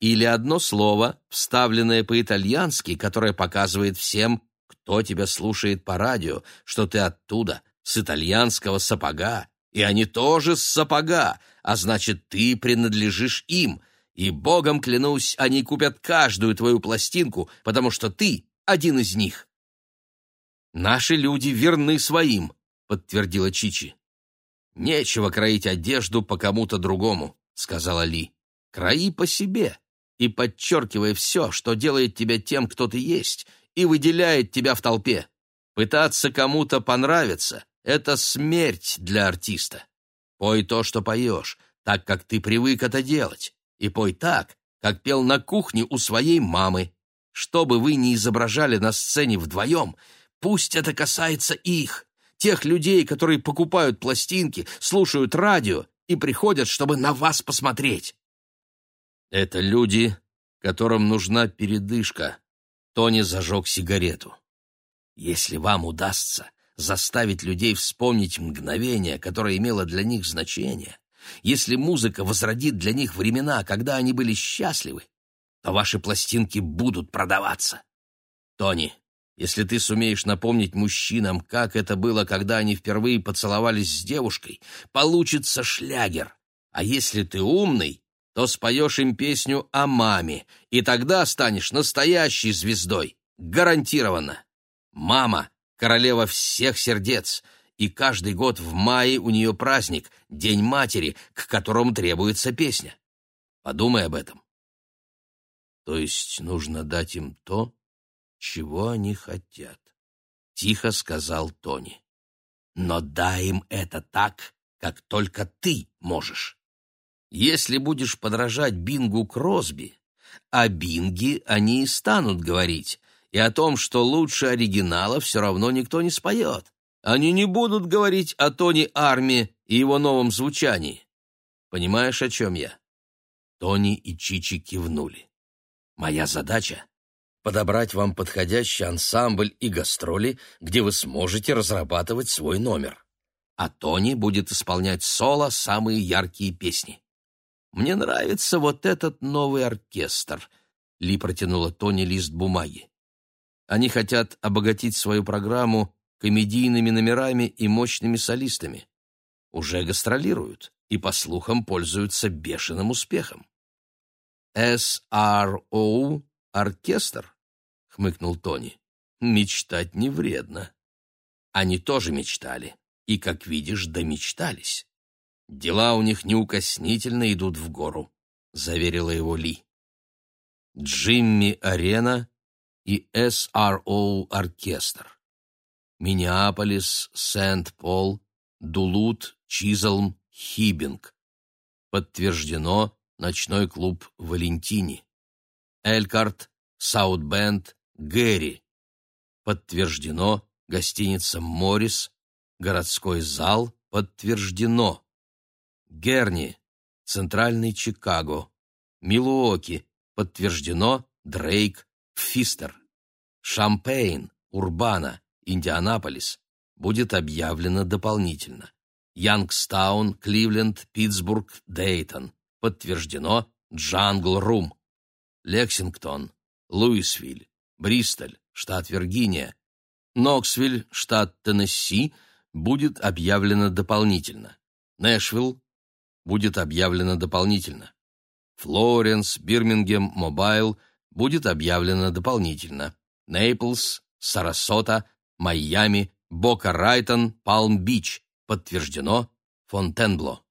Или одно слово, вставленное по-итальянски, которое показывает всем, кто тебя слушает по радио, что ты оттуда, с итальянского сапога, и они тоже с сапога, а значит, ты принадлежишь им, и, богом клянусь, они купят каждую твою пластинку, потому что ты один из них. Наши люди верны своим, подтвердила Чичи. Нечего кроить одежду по кому-то другому, сказала Ли. Крои по себе и подчеркивай все, что делает тебя тем, кто ты есть, и выделяет тебя в толпе. Пытаться кому-то понравиться это смерть для артиста. Пой то, что поешь, так, как ты привык это делать, и пой так, как пел на кухне у своей мамы. Что бы вы ни изображали на сцене вдвоем, пусть это касается их, тех людей, которые покупают пластинки, слушают радио и приходят, чтобы на вас посмотреть. Это люди, которым нужна передышка. Тони зажег сигарету. Если вам удастся заставить людей вспомнить мгновение, которое имело для них значение, если музыка возродит для них времена, когда они были счастливы, то ваши пластинки будут продаваться. Тони, Если ты сумеешь напомнить мужчинам, как это было, когда они впервые поцеловались с девушкой, получится шлягер. А если ты умный, то споешь им песню о маме, и тогда станешь настоящей звездой. Гарантированно. Мама — королева всех сердец, и каждый год в мае у нее праздник, День матери, к которому требуется песня. Подумай об этом. То есть нужно дать им то, чего они хотят, — тихо сказал Тони. Но дай им это так, как только ты можешь. Если будешь подражать Бингу Кросби, о Бинге они и станут говорить, и о том, что лучше оригинала все равно никто не споет. Они не будут говорить о Тони Арме и его новом звучании. Понимаешь, о чем я? Тони и Чичи кивнули. Моя задача подобрать вам подходящий ансамбль и гастроли, где вы сможете разрабатывать свой номер. А Тони будет исполнять соло самые яркие песни. Мне нравится вот этот новый оркестр. Ли протянула Тони лист бумаги. Они хотят обогатить свою программу комедийными номерами и мощными солистами. Уже гастролируют и, по слухам, пользуются бешеным успехом. SRO — оркестр хмыкнул Тони. Мечтать не вредно. Они тоже мечтали, и, как видишь, домечтались. Дела у них неукоснительно идут в гору, заверила его Ли. Джимми Арена и SRO оркестр. Миннеаполис, Сент-Пол, Дулут, Чизелм, Хибинг. Подтверждено ночной клуб Валентини. Элькарт, Саутбенд, Гэри. Подтверждено. Гостиница «Моррис». Городской зал. Подтверждено. Герни. Центральный Чикаго. Милуоки. Подтверждено. Дрейк. Фистер. Шампейн. Урбана. Индианаполис. Будет объявлено дополнительно. Янгстаун, Кливленд, Питтсбург, Дейтон. Подтверждено. Джангл Рум. Лексингтон, Луисвиль, Бристоль, штат Виргиния, Ноксвиль, штат Теннесси, будет объявлено дополнительно. Нэшвилл будет объявлено дополнительно. Флоренс, Бирмингем, Мобайл будет объявлено дополнительно. Нейплс, Сарасота, Майами, Бока-Райтон, Палм-Бич подтверждено. Фонтенбло.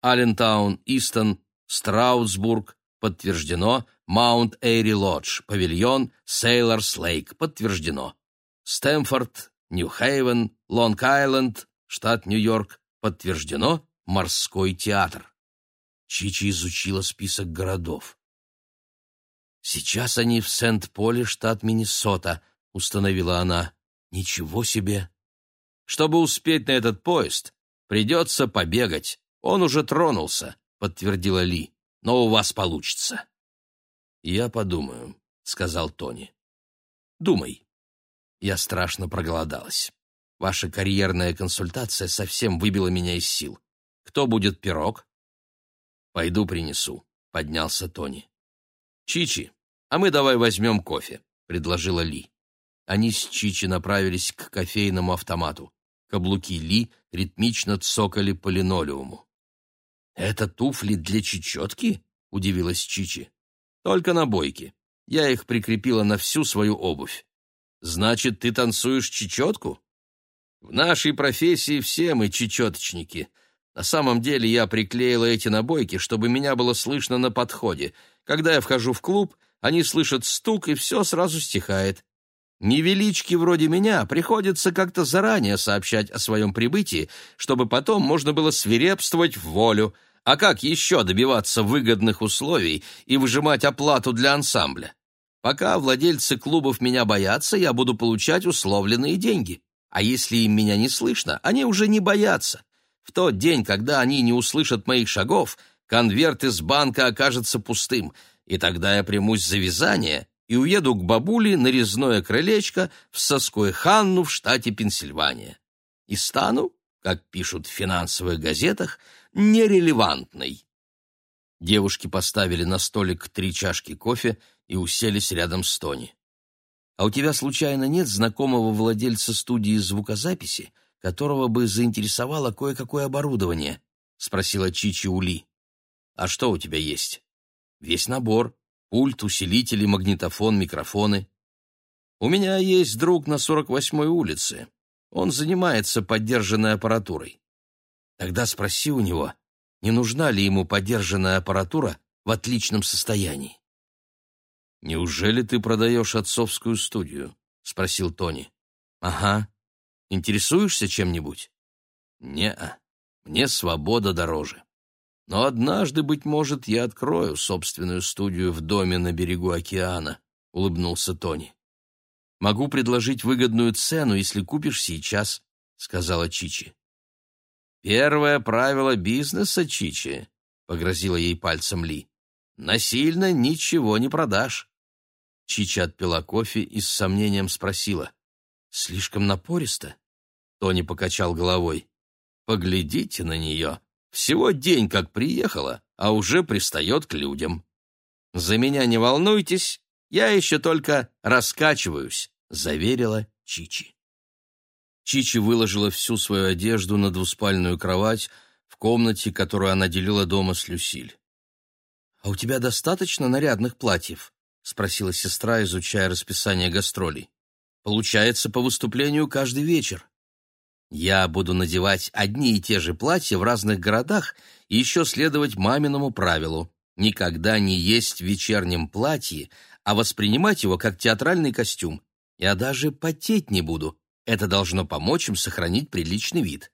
Аллентаун, Истон, Страутсбург подтверждено. Маунт Эйри Лодж, павильон Сейлорс Лейк, подтверждено. Стэмфорд, Нью-Хейвен, Лонг-Айленд, штат Нью-Йорк, подтверждено. Морской театр. Чичи изучила список городов. «Сейчас они в Сент-Поле, штат Миннесота», — установила она. «Ничего себе!» «Чтобы успеть на этот поезд, придется побегать. Он уже тронулся», — подтвердила Ли. «Но у вас получится». «Я подумаю», — сказал Тони. «Думай. Я страшно проголодалась. Ваша карьерная консультация совсем выбила меня из сил. Кто будет пирог?» «Пойду принесу», — поднялся Тони. «Чичи, а мы давай возьмем кофе», — предложила Ли. Они с Чичи направились к кофейному автомату. Каблуки Ли ритмично цокали по линолеуму. «Это туфли для чечетки?» — удивилась Чичи. Только на бойке. Я их прикрепила на всю свою обувь. Значит, ты танцуешь чечетку? В нашей профессии все мы чечеточники. На самом деле я приклеила эти набойки, чтобы меня было слышно на подходе. Когда я вхожу в клуб, они слышат стук, и все сразу стихает. Невелички вроде меня приходится как-то заранее сообщать о своем прибытии, чтобы потом можно было свирепствовать в волю, а как еще добиваться выгодных условий и выжимать оплату для ансамбля? Пока владельцы клубов меня боятся, я буду получать условленные деньги. А если им меня не слышно, они уже не боятся. В тот день, когда они не услышат моих шагов, конверт из банка окажется пустым, и тогда я примусь за вязание и уеду к бабуле на резное крылечко в Соскоеханну в штате Пенсильвания. И стану, как пишут в финансовых газетах, нерелевантной. Девушки поставили на столик три чашки кофе и уселись рядом с Тони. А у тебя случайно нет знакомого владельца студии звукозаписи, которого бы заинтересовало кое-какое оборудование?» — спросила Чичи Ули. «А что у тебя есть?» «Весь набор. Пульт, усилители, магнитофон, микрофоны». «У меня есть друг на 48-й улице. Он занимается поддержанной аппаратурой. Тогда спроси у него, не нужна ли ему поддержанная аппаратура в отличном состоянии. «Неужели ты продаешь отцовскую студию?» — спросил Тони. «Ага. Интересуешься чем-нибудь?» «Не-а. Мне свобода дороже. Но однажды, быть может, я открою собственную студию в доме на берегу океана», — улыбнулся Тони. «Могу предложить выгодную цену, если купишь сейчас», — сказала Чичи. «Первое правило бизнеса, Чичи», — погрозила ей пальцем Ли. «Насильно ничего не продашь». Чича отпила кофе и с сомнением спросила. «Слишком напористо?» Тони покачал головой. «Поглядите на нее. Всего день как приехала, а уже пристает к людям. За меня не волнуйтесь, я еще только раскачиваюсь», — заверила Чичи. Чичи выложила всю свою одежду на двуспальную кровать в комнате, которую она делила дома с Люсиль. «А у тебя достаточно нарядных платьев?» — спросила сестра, изучая расписание гастролей. «Получается по выступлению каждый вечер. Я буду надевать одни и те же платья в разных городах и еще следовать маминому правилу — никогда не есть в вечернем платье, а воспринимать его как театральный костюм. Я даже потеть не буду. Это должно помочь им сохранить приличный вид.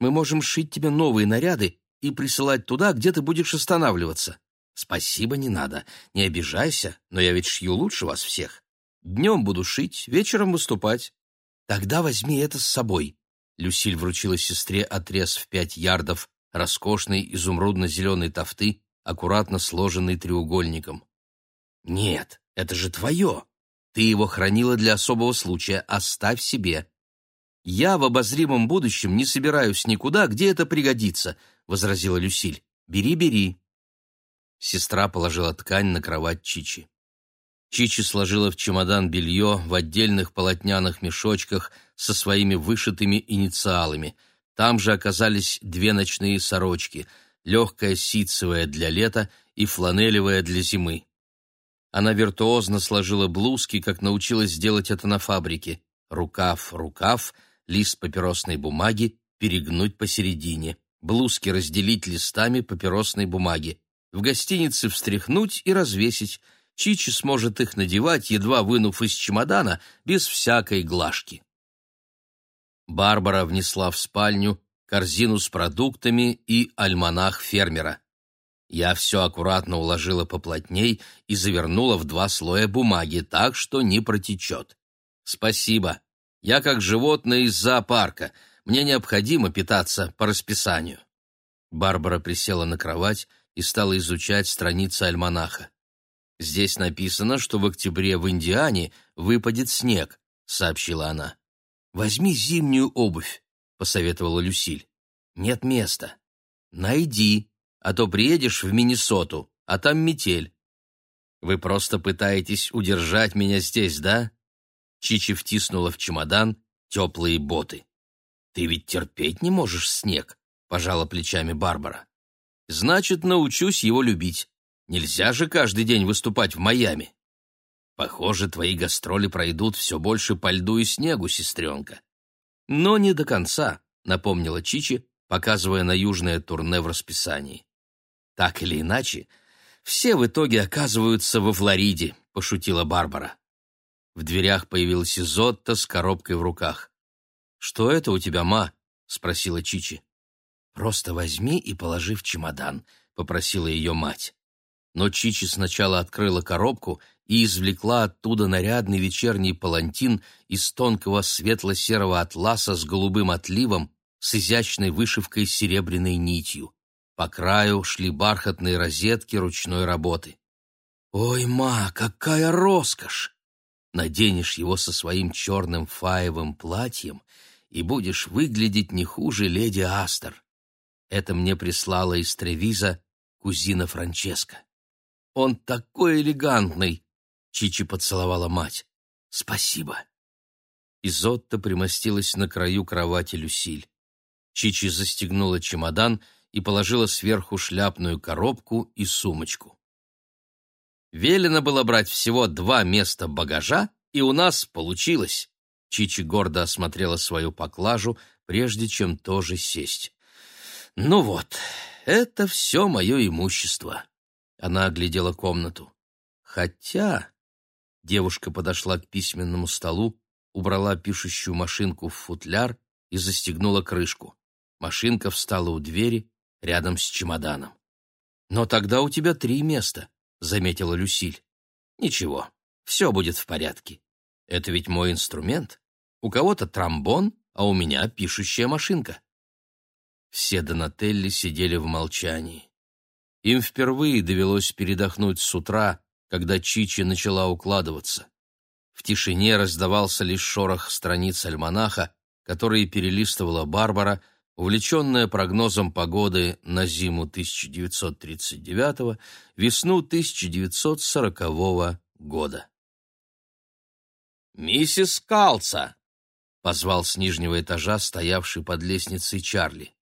Мы можем шить тебе новые наряды и присылать туда, где ты будешь останавливаться. «Спасибо, не надо. Не обижайся, но я ведь шью лучше вас всех. Днем буду шить, вечером выступать. Тогда возьми это с собой». Люсиль вручила сестре отрез в пять ярдов роскошной изумрудно-зеленой тофты, аккуратно сложенный треугольником. «Нет, это же твое. Ты его хранила для особого случая. Оставь себе». «Я в обозримом будущем не собираюсь никуда, где это пригодится», — возразила Люсиль. «Бери, бери». Сестра положила ткань на кровать Чичи. Чичи сложила в чемодан белье в отдельных полотняных мешочках со своими вышитыми инициалами. Там же оказались две ночные сорочки, легкая ситцевая для лета и фланелевая для зимы. Она виртуозно сложила блузки, как научилась делать это на фабрике. Рукав, рукав, лист папиросной бумаги, перегнуть посередине. Блузки разделить листами папиросной бумаги в гостинице встряхнуть и развесить. Чичи сможет их надевать, едва вынув из чемодана, без всякой глажки. Барбара внесла в спальню корзину с продуктами и альманах фермера. Я все аккуратно уложила поплотней и завернула в два слоя бумаги, так что не протечет. Спасибо. Я как животное из зоопарка. Мне необходимо питаться по расписанию. Барбара присела на кровать и стала изучать страницы альманаха. «Здесь написано, что в октябре в Индиане выпадет снег», — сообщила она. «Возьми зимнюю обувь», — посоветовала Люсиль. «Нет места». «Найди, а то приедешь в Миннесоту, а там метель». «Вы просто пытаетесь удержать меня здесь, да?» Чичи втиснула в чемодан теплые боты. «Ты ведь терпеть не можешь снег», — пожала плечами Барбара значит, научусь его любить. Нельзя же каждый день выступать в Майами. Похоже, твои гастроли пройдут все больше по льду и снегу, сестренка. Но не до конца, напомнила Чичи, показывая на южное турне в расписании. Так или иначе, все в итоге оказываются во Флориде, пошутила Барбара. В дверях появилась Изотта с коробкой в руках. «Что это у тебя, ма?» — спросила Чичи. «Просто возьми и положи в чемодан», — попросила ее мать. Но Чичи сначала открыла коробку и извлекла оттуда нарядный вечерний палантин из тонкого светло-серого атласа с голубым отливом с изящной вышивкой серебряной нитью. По краю шли бархатные розетки ручной работы. «Ой, ма, какая роскошь! Наденешь его со своим черным фаевым платьем и будешь выглядеть не хуже леди Астер. Это мне прислала из Тревиза кузина Франческа. Он такой элегантный, Чичи поцеловала мать. Спасибо. Изотта примостилась на краю кровати Люсиль. Чичи застегнула чемодан и положила сверху шляпную коробку и сумочку. Велено было брать всего два места багажа, и у нас получилось. Чичи гордо осмотрела свою поклажу, прежде чем тоже сесть. «Ну вот, это все мое имущество». Она оглядела комнату. «Хотя...» Девушка подошла к письменному столу, убрала пишущую машинку в футляр и застегнула крышку. Машинка встала у двери, рядом с чемоданом. «Но тогда у тебя три места», — заметила Люсиль. «Ничего, все будет в порядке. Это ведь мой инструмент. У кого-то тромбон, а у меня пишущая машинка». Все Донателли сидели в молчании. Им впервые довелось передохнуть с утра, когда Чичи начала укладываться. В тишине раздавался лишь шорох страниц альманаха, которые перелистывала Барбара, увлеченная прогнозом погоды на зиму 1939 весну 1940 года. «Миссис Калца!» — позвал с нижнего этажа стоявший под лестницей Чарли.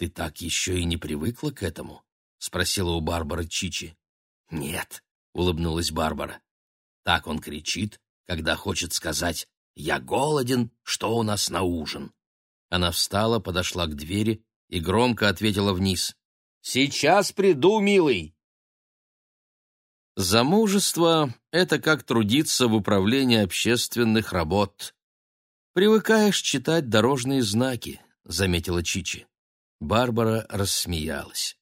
«Ты так еще и не привыкла к этому?» — спросила у Барбары Чичи. «Нет», — улыбнулась Барбара. Так он кричит, когда хочет сказать «Я голоден, что у нас на ужин?» Она встала, подошла к двери и громко ответила вниз. «Сейчас приду, милый!» Замужество — это как трудиться в управлении общественных работ. «Привыкаешь читать дорожные знаки», — заметила Чичи. Барбара рассмеялась.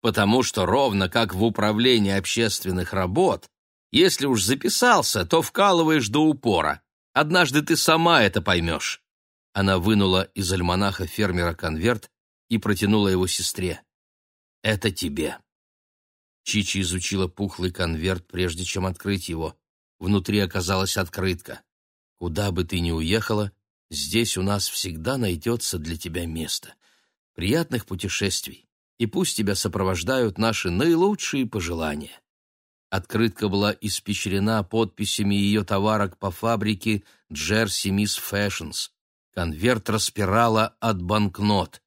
«Потому что ровно как в управлении общественных работ, если уж записался, то вкалываешь до упора. Однажды ты сама это поймешь». Она вынула из альманаха фермера конверт и протянула его сестре. «Это тебе». Чичи изучила пухлый конверт, прежде чем открыть его. Внутри оказалась открытка. «Куда бы ты ни уехала, здесь у нас всегда найдется для тебя место. Приятных путешествий, и пусть тебя сопровождают наши наилучшие пожелания». Открытка была испещрена подписями ее товарок по фабрике «Джерси Мисс Фэшнс». Конверт распирало от банкнот.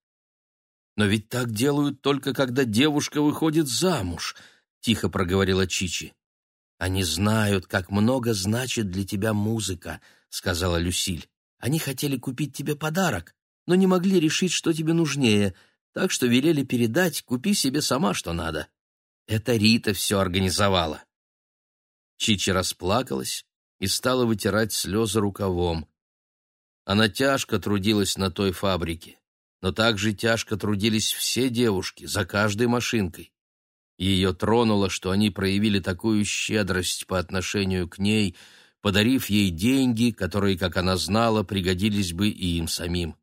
«Но ведь так делают только когда девушка выходит замуж», — тихо проговорила Чичи. «Они знают, как много значит для тебя музыка», — сказала Люсиль. «Они хотели купить тебе подарок, но не могли решить, что тебе нужнее, так что велели передать, купи себе сама, что надо. Это Рита все организовала». Чичи расплакалась и стала вытирать слезы рукавом. Она тяжко трудилась на той фабрике, но также тяжко трудились все девушки, за каждой машинкой. Ее тронуло, что они проявили такую щедрость по отношению к ней, подарив ей деньги, которые, как она знала, пригодились бы и им самим.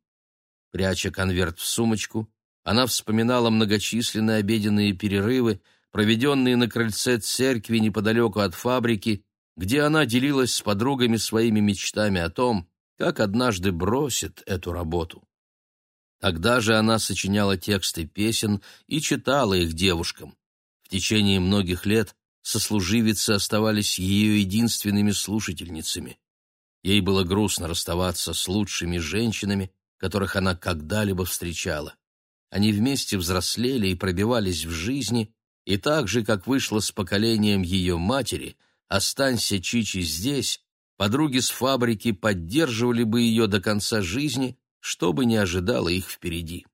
Пряча конверт в сумочку, она вспоминала многочисленные обеденные перерывы, проведенные на крыльце церкви неподалеку от фабрики, где она делилась с подругами своими мечтами о том, как однажды бросит эту работу. Тогда же она сочиняла тексты песен и читала их девушкам. В течение многих лет сослуживицы оставались ее единственными слушательницами. Ей было грустно расставаться с лучшими женщинами, которых она когда-либо встречала. Они вместе взрослели и пробивались в жизни, и так же, как вышло с поколением ее матери, останься Чичи здесь, Подруги с фабрики поддерживали бы ее до конца жизни, что бы ни ожидало их впереди.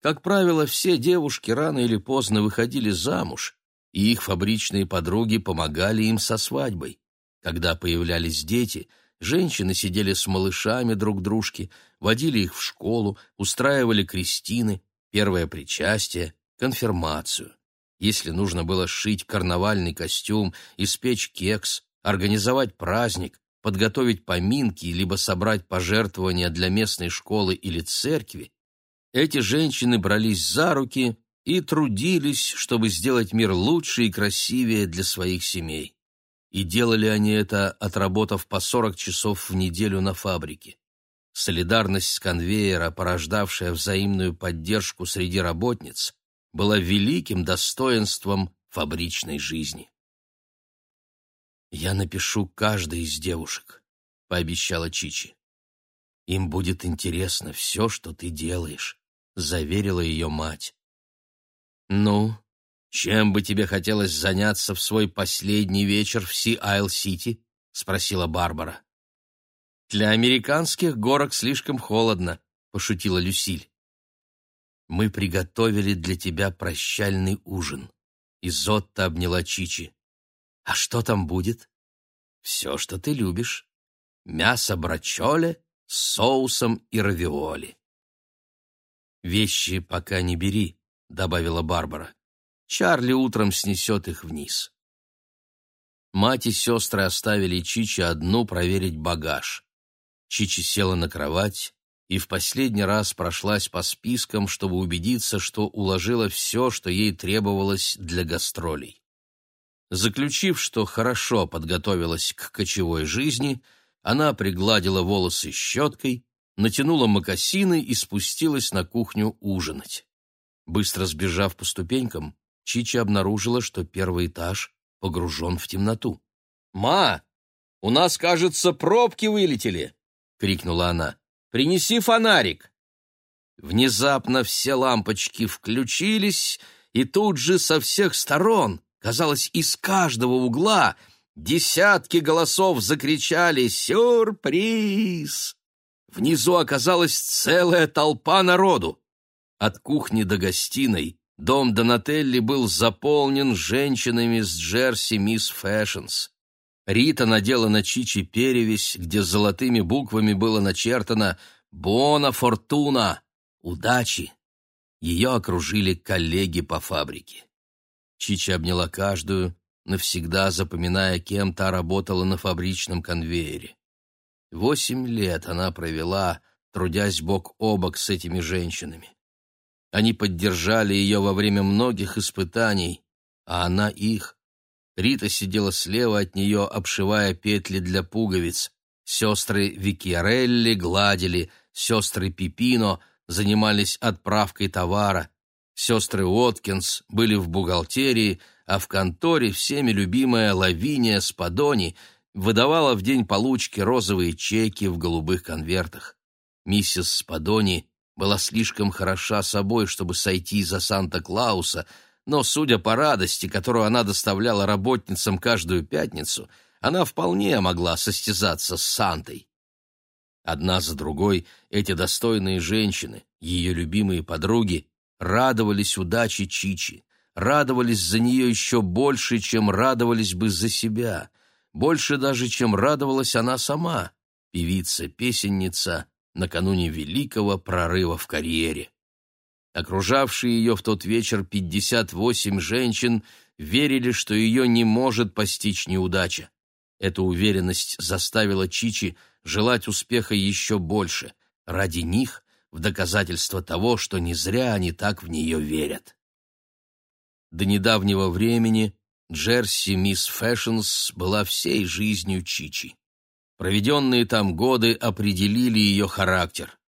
Как правило, все девушки рано или поздно выходили замуж, и их фабричные подруги помогали им со свадьбой. Когда появлялись дети, женщины сидели с малышами друг дружки, водили их в школу, устраивали крестины, первое причастие, конфирмацию. Если нужно было сшить карнавальный костюм, испечь кекс, организовать праздник, подготовить поминки либо собрать пожертвования для местной школы или церкви, эти женщины брались за руки и трудились, чтобы сделать мир лучше и красивее для своих семей. И делали они это, отработав по 40 часов в неделю на фабрике. Солидарность с конвейера, порождавшая взаимную поддержку среди работниц, была великим достоинством фабричной жизни. «Я напишу каждой из девушек», — пообещала Чичи. «Им будет интересно все, что ты делаешь», — заверила ее мать. «Ну, чем бы тебе хотелось заняться в свой последний вечер в Си-Айл-Сити?» — спросила Барбара. «Для американских горок слишком холодно», — пошутила Люсиль. «Мы приготовили для тебя прощальный ужин», — Изотта обняла Чичи. «А что там будет?» «Все, что ты любишь. Мясо брачоле с соусом и равиоли». «Вещи пока не бери», — добавила Барбара. «Чарли утром снесет их вниз». Мать и сестры оставили Чичи одну проверить багаж. Чичи села на кровать и в последний раз прошлась по спискам, чтобы убедиться, что уложила все, что ей требовалось для гастролей. Заключив, что хорошо подготовилась к кочевой жизни, она пригладила волосы щеткой, натянула мокасины и спустилась на кухню ужинать. Быстро сбежав по ступенькам, Чичи обнаружила, что первый этаж погружен в темноту. «Ма, у нас, кажется, пробки вылетели!» — крикнула она. «Принеси фонарик!» Внезапно все лампочки включились, и тут же со всех сторон, казалось, из каждого угла, десятки голосов закричали «Сюрприз!». Внизу оказалась целая толпа народу. От кухни до гостиной Дом Донателли был заполнен женщинами с Джерси Мисс Фэшнс. Рита надела на Чичи перевязь, где золотыми буквами было начертано «Buona Fortuna» — «Удачи». Ее окружили коллеги по фабрике. Чичи обняла каждую, навсегда запоминая, кем та работала на фабричном конвейере. Восемь лет она провела, трудясь бок о бок с этими женщинами. Они поддержали ее во время многих испытаний, а она их. Рита сидела слева от нее, обшивая петли для пуговиц. Сестры Викиарелли гладили, сестры Пипино занимались отправкой товара. Сестры Уоткинс были в бухгалтерии, а в конторе всеми любимая Лавиния Спадони выдавала в день получки розовые чеки в голубых конвертах. Миссис Спадони была слишком хороша собой, чтобы сойти за Санта-Клауса, но, судя по радости, которую она доставляла работницам каждую пятницу, она вполне могла состязаться с Сантой. Одна за другой эти достойные женщины, ее любимые подруги, радовались удаче Чичи, радовались за нее еще больше, чем радовались бы за себя, больше даже, чем радовалась она сама, певица-песенница, накануне великого прорыва в карьере. Окружавшие ее в тот вечер 58 женщин верили, что ее не может постичь неудача. Эта уверенность заставила Чичи желать успеха еще больше, ради них, в доказательство того, что не зря они так в нее верят. До недавнего времени Джерси Мисс Фэшнс была всей жизнью Чичи. Проведенные там годы определили ее характер.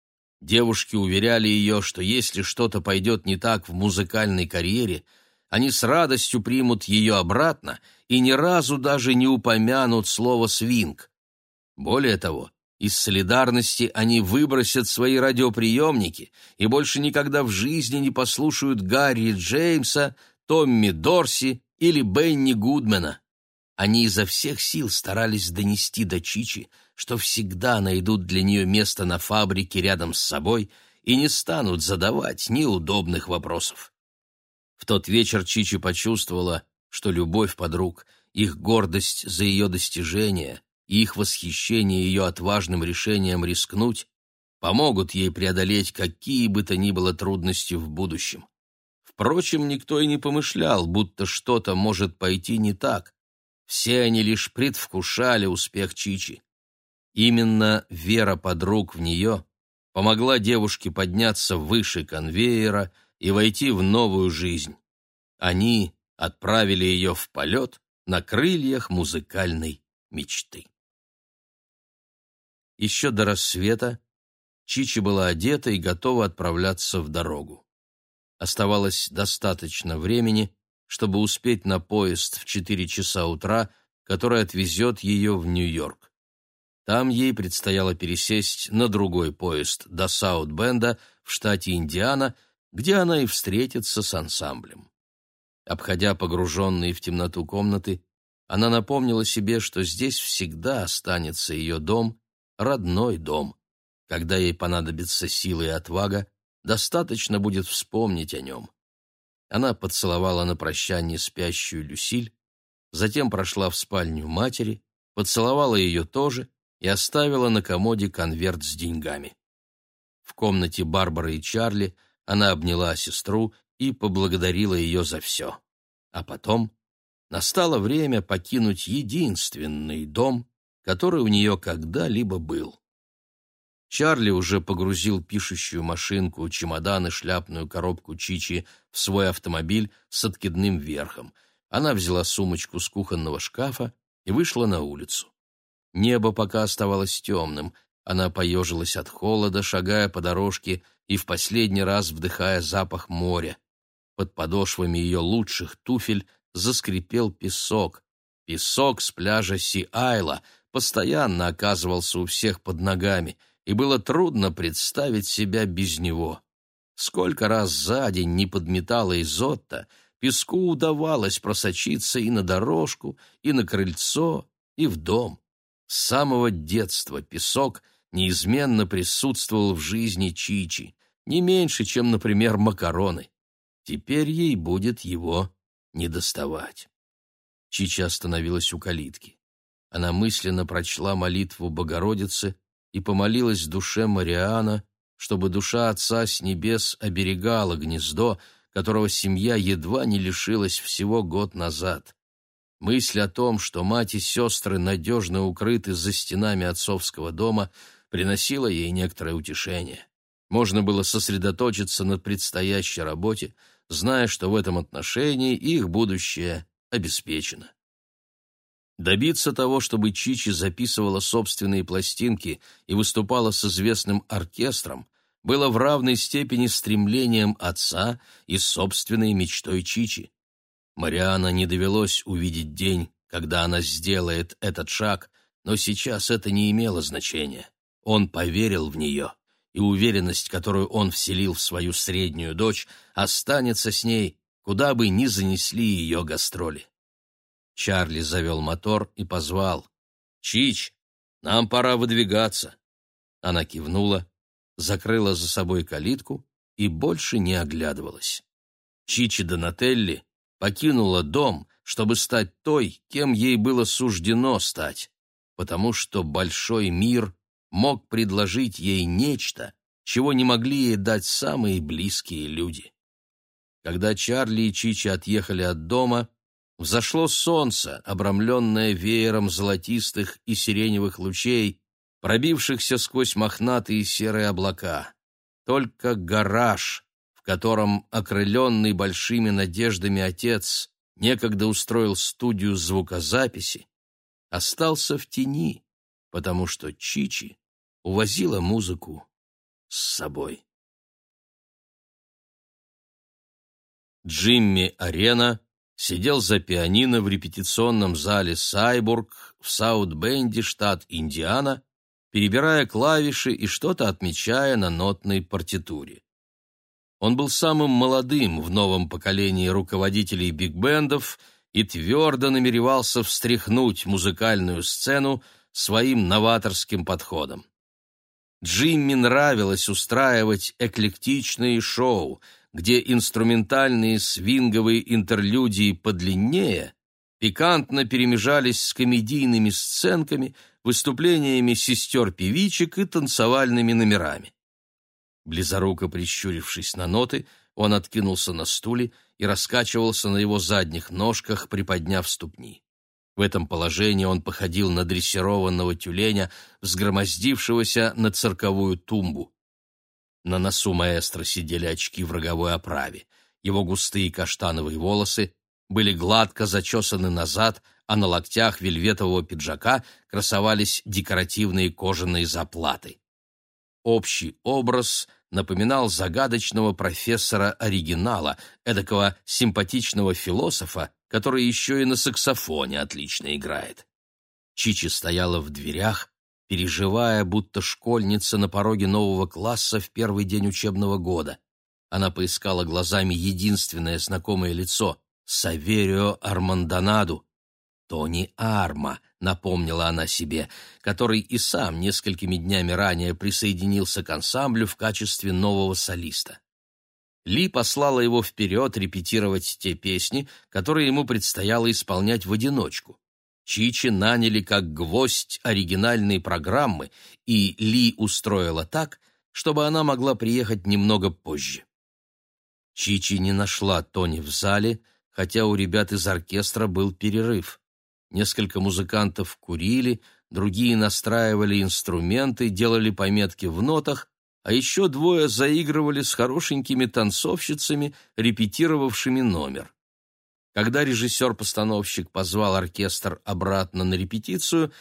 Девушки уверяли ее, что если что-то пойдет не так в музыкальной карьере, они с радостью примут ее обратно и ни разу даже не упомянут слово «свинг». Более того, из солидарности они выбросят свои радиоприемники и больше никогда в жизни не послушают Гарри Джеймса, Томми Дорси или Бенни Гудмена. Они изо всех сил старались донести до Чичи, что всегда найдут для нее место на фабрике рядом с собой и не станут задавать неудобных вопросов. В тот вечер Чичи почувствовала, что любовь подруг, их гордость за ее достижения и их восхищение ее отважным решением рискнуть помогут ей преодолеть какие бы то ни было трудности в будущем. Впрочем, никто и не помышлял, будто что-то может пойти не так, все они лишь предвкушали успех Чичи. Именно вера подруг в нее помогла девушке подняться выше конвейера и войти в новую жизнь. Они отправили ее в полет на крыльях музыкальной мечты. Еще до рассвета Чичи была одета и готова отправляться в дорогу. Оставалось достаточно времени, чтобы успеть на поезд в четыре часа утра который отвезет ее в Нью-Йорк. Там ей предстояло пересесть на другой поезд до Саут-Бенда в штате Индиана, где она и встретится с ансамблем. Обходя погруженные в темноту комнаты, она напомнила себе, что здесь всегда останется ее дом, родной дом. Когда ей понадобится сила и отвага, достаточно будет вспомнить о нем. Она поцеловала на прощание спящую Люсиль, затем прошла в спальню матери, поцеловала ее тоже и оставила на комоде конверт с деньгами. В комнате Барбары и Чарли она обняла сестру и поблагодарила ее за все. А потом настало время покинуть единственный дом, который у нее когда-либо был. Чарли уже погрузил пишущую машинку, чемодан и шляпную коробку Чичи в свой автомобиль с откидным верхом. Она взяла сумочку с кухонного шкафа и вышла на улицу. Небо пока оставалось темным. Она поежилась от холода, шагая по дорожке и в последний раз вдыхая запах моря. Под подошвами ее лучших туфель заскрипел песок. Песок с пляжа Си-Айла постоянно оказывался у всех под ногами — и было трудно представить себя без него. Сколько раз за день не подметала Изотта, песку удавалось просочиться и на дорожку, и на крыльцо, и в дом. С самого детства песок неизменно присутствовал в жизни Чичи, не меньше, чем, например, макароны. Теперь ей будет его недоставать. Чичи остановилась у калитки. Она мысленно прочла молитву Богородицы и помолилась душе Мариана, чтобы душа Отца с небес оберегала гнездо, которого семья едва не лишилась всего год назад. Мысль о том, что мать и сестры надежно укрыты за стенами отцовского дома, приносила ей некоторое утешение. Можно было сосредоточиться на предстоящей работе, зная, что в этом отношении их будущее обеспечено. Добиться того, чтобы Чичи записывала собственные пластинки и выступала с известным оркестром, было в равной степени стремлением отца и собственной мечтой Чичи. Мариана не довелось увидеть день, когда она сделает этот шаг, но сейчас это не имело значения. Он поверил в нее, и уверенность, которую он вселил в свою среднюю дочь, останется с ней, куда бы ни занесли ее гастроли. Чарли завел мотор и позвал. «Чич, нам пора выдвигаться». Она кивнула, закрыла за собой калитку и больше не оглядывалась. Чичи Донателли покинула дом, чтобы стать той, кем ей было суждено стать, потому что большой мир мог предложить ей нечто, чего не могли ей дать самые близкие люди. Когда Чарли и Чичи отъехали от дома, Взошло солнце, обрамленное веером золотистых и сиреневых лучей, пробившихся сквозь мохнатые серые облака. Только гараж, в котором окрыленный большими надеждами отец некогда устроил студию звукозаписи, остался в тени, потому что Чичи увозила музыку с собой. Джимми Арена сидел за пианино в репетиционном зале «Сайбург» в Саут-Бенде, штат Индиана, перебирая клавиши и что-то отмечая на нотной партитуре. Он был самым молодым в новом поколении руководителей биг-бендов и твердо намеревался встряхнуть музыкальную сцену своим новаторским подходом. Джимми нравилось устраивать эклектичные шоу — где инструментальные свинговые интерлюдии подлиннее пикантно перемежались с комедийными сценками, выступлениями сестер-певичек и танцевальными номерами. Близоруко прищурившись на ноты, он откинулся на стуле и раскачивался на его задних ножках, приподняв ступни. В этом положении он походил на дрессированного тюленя, взгромоздившегося на цирковую тумбу. На носу маэстро сидели очки в роговой оправе. Его густые каштановые волосы были гладко зачесаны назад, а на локтях вельветового пиджака красовались декоративные кожаные заплаты. Общий образ напоминал загадочного профессора оригинала, эдакого симпатичного философа, который еще и на саксофоне отлично играет. Чичи стояла в дверях, переживая, будто школьница на пороге нового класса в первый день учебного года. Она поискала глазами единственное знакомое лицо — Саверио Армандонаду. Тони Арма, напомнила она себе, который и сам несколькими днями ранее присоединился к ансамблю в качестве нового солиста. Ли послала его вперед репетировать те песни, которые ему предстояло исполнять в одиночку. Чичи наняли как гвоздь оригинальной программы, и Ли устроила так, чтобы она могла приехать немного позже. Чичи не нашла Тони в зале, хотя у ребят из оркестра был перерыв. Несколько музыкантов курили, другие настраивали инструменты, делали пометки в нотах, а еще двое заигрывали с хорошенькими танцовщицами, репетировавшими номер. Когда режиссер-постановщик позвал оркестр обратно на репетицию,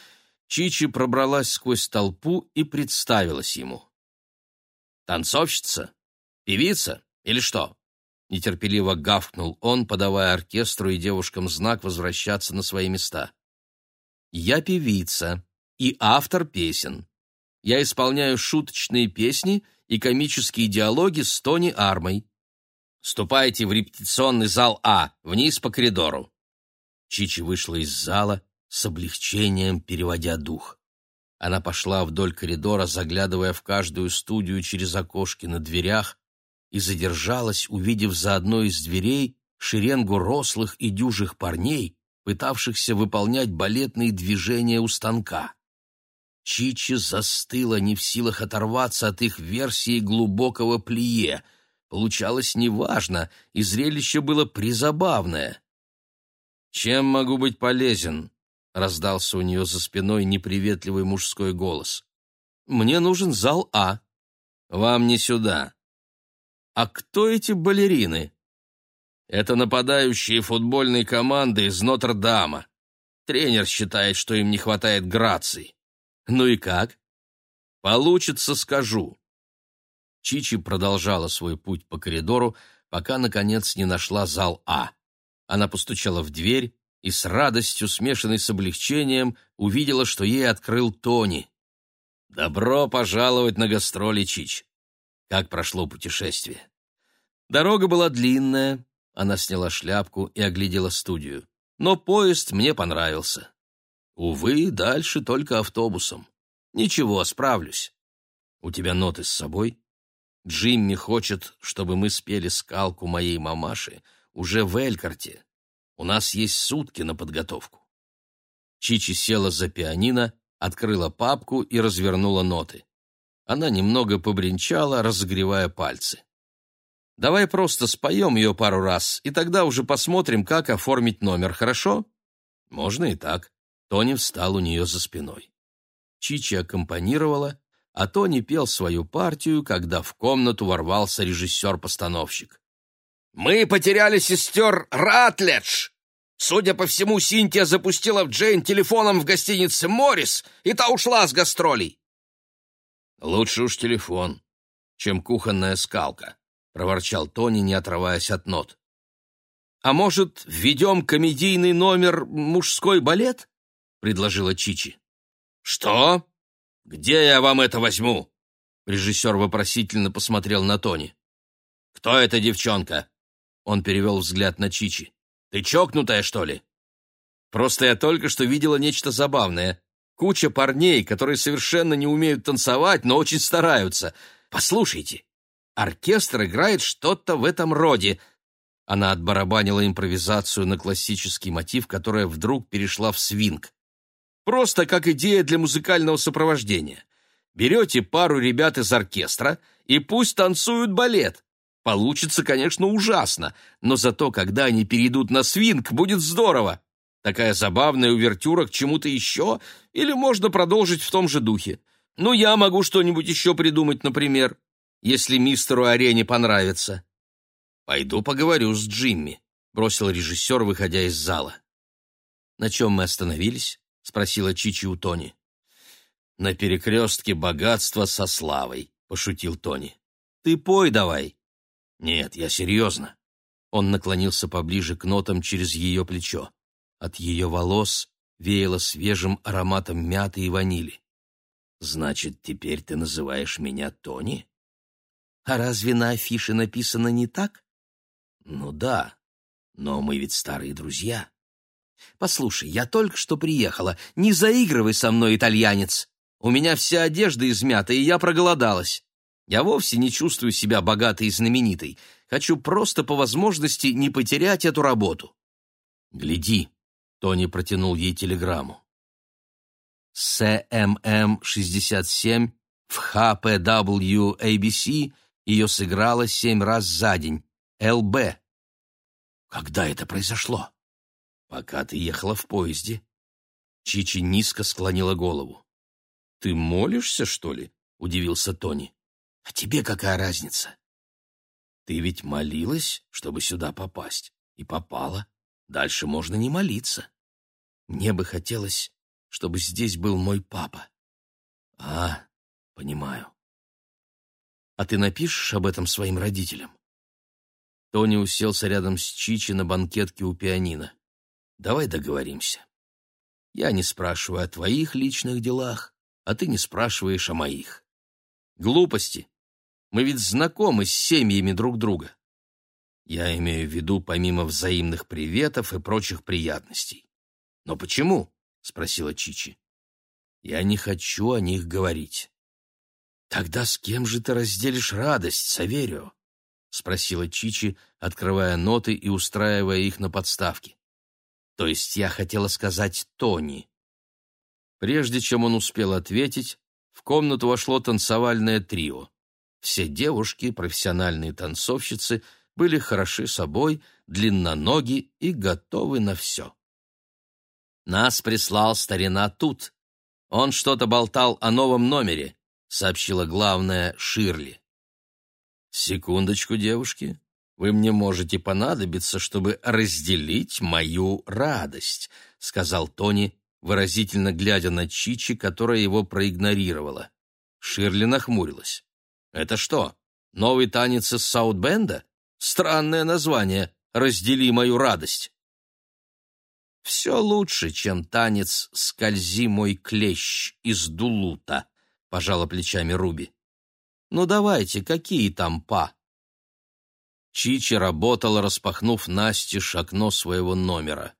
Чичи пробралась сквозь толпу и представилась ему. «Танцовщица? Певица? Или что?» Нетерпеливо гавкнул он, подавая оркестру и девушкам знак возвращаться на свои места. «Я певица и автор песен. Я исполняю шуточные песни и комические диалоги с Тони Армой. Ступайте в репетиционный зал А, вниз по коридору. Чичи вышла из зала с облегчением, переводя дух. Она пошла вдоль коридора, заглядывая в каждую студию через окошки на дверях, и задержалась, увидев за одной из дверей шеренгу рослых и дюжих парней, пытавшихся выполнять балетные движения у станка. Чичи застыла, не в силах оторваться от их версии глубокого плие — Получалось неважно, и зрелище было призабавное. «Чем могу быть полезен?» — раздался у нее за спиной неприветливый мужской голос. «Мне нужен зал А». «Вам не сюда». «А кто эти балерины?» «Это нападающие футбольной команды из Нотр-Дама. Тренер считает, что им не хватает грации». «Ну и как?» «Получится, скажу. Чичи продолжала свой путь по коридору, пока, наконец, не нашла зал А. Она постучала в дверь и с радостью, смешанной с облегчением, увидела, что ей открыл Тони. «Добро пожаловать на гастроли, Чич!» Как прошло путешествие? Дорога была длинная, она сняла шляпку и оглядела студию. Но поезд мне понравился. Увы, дальше только автобусом. Ничего, справлюсь. У тебя ноты с собой? Джимми хочет, чтобы мы спели скалку моей мамаши уже в Элькарте. У нас есть сутки на подготовку. Чичи села за пианино, открыла папку и развернула ноты. Она немного побренчала, разогревая пальцы. «Давай просто споем ее пару раз, и тогда уже посмотрим, как оформить номер, хорошо?» «Можно и так». Тони встал у нее за спиной. Чичи аккомпанировала, а Тони пел свою партию, когда в комнату ворвался режиссер-постановщик. «Мы потеряли сестер Ратледж!» Судя по всему, Синтия запустила в Джейн телефоном в гостинице «Моррис», и та ушла с гастролей. «Лучше уж телефон, чем кухонная скалка», — проворчал Тони, не отрываясь от нот. «А может, введем комедийный номер «Мужской балет»?» — предложила Чичи. «Что?» «Где я вам это возьму?» Режиссер вопросительно посмотрел на Тони. «Кто эта девчонка?» Он перевел взгляд на Чичи. «Ты чокнутая, что ли?» «Просто я только что видела нечто забавное. Куча парней, которые совершенно не умеют танцевать, но очень стараются. Послушайте, оркестр играет что-то в этом роде». Она отбарабанила импровизацию на классический мотив, которая вдруг перешла в свинг. Просто как идея для музыкального сопровождения. Берете пару ребят из оркестра и пусть танцуют балет. Получится, конечно, ужасно, но зато, когда они перейдут на свинг, будет здорово. Такая забавная увертюра к чему-то еще, или можно продолжить в том же духе. Ну, я могу что-нибудь еще придумать, например, если мистеру Арене понравится. «Пойду поговорю с Джимми», — бросил режиссер, выходя из зала. На чем мы остановились? — спросила Чичи у Тони. «На перекрестке богатства со славой», — пошутил Тони. «Ты пой давай». «Нет, я серьезно. Он наклонился поближе к нотам через ее плечо. От ее волос веяло свежим ароматом мяты и ванили. «Значит, теперь ты называешь меня Тони?» «А разве на афише написано не так?» «Ну да, но мы ведь старые друзья». «Послушай, я только что приехала. Не заигрывай со мной, итальянец. У меня вся одежда измята, и я проголодалась. Я вовсе не чувствую себя богатой и знаменитой. Хочу просто по возможности не потерять эту работу. Гляди, Тони протянул ей телеграмму. СММ-67 в ХП WABC ее сыграло семь раз за день. ЛБ. Когда это произошло? Пока ты ехала в поезде. Чичи низко склонила голову. Ты молишься, что ли? Удивился Тони. А тебе какая разница? Ты ведь молилась, чтобы сюда попасть, и попала. Дальше можно не молиться. Мне бы хотелось, чтобы здесь был мой папа. А, понимаю. А ты напишешь об этом своим родителям? Тони уселся рядом с Чичи на банкетке у пианино. Давай договоримся. Я не спрашиваю о твоих личных делах, а ты не спрашиваешь о моих. Глупости. Мы ведь знакомы с семьями друг друга. Я имею в виду помимо взаимных приветов и прочих приятностей. Но почему? спросила Чичи. Я не хочу о них говорить. Тогда с кем же ты разделишь радость, Саверио? спросила Чичи, открывая ноты и устраивая их на подставке. То есть я хотела сказать Тони. Прежде чем он успел ответить, в комнату вошло танцевальное трио. Все девушки, профессиональные танцовщицы, были хороши собой, длинноноги и готовы на все. «Нас прислал старина тут. Он что-то болтал о новом номере», — сообщила главная Ширли. «Секундочку, девушки. Вы мне можете понадобиться, чтобы разделить мою радость», — сказал Тони, выразительно глядя на Чичи, которая его проигнорировала. Ширли нахмурилась. Это что, новый танец из Саутбенда? Странное название «Раздели мою радость». «Все лучше, чем танец «Скользи мой клещ» из Дулута», — пожала плечами Руби. «Ну давайте, какие там па?» Чичи работала, распахнув настежь окно своего номера.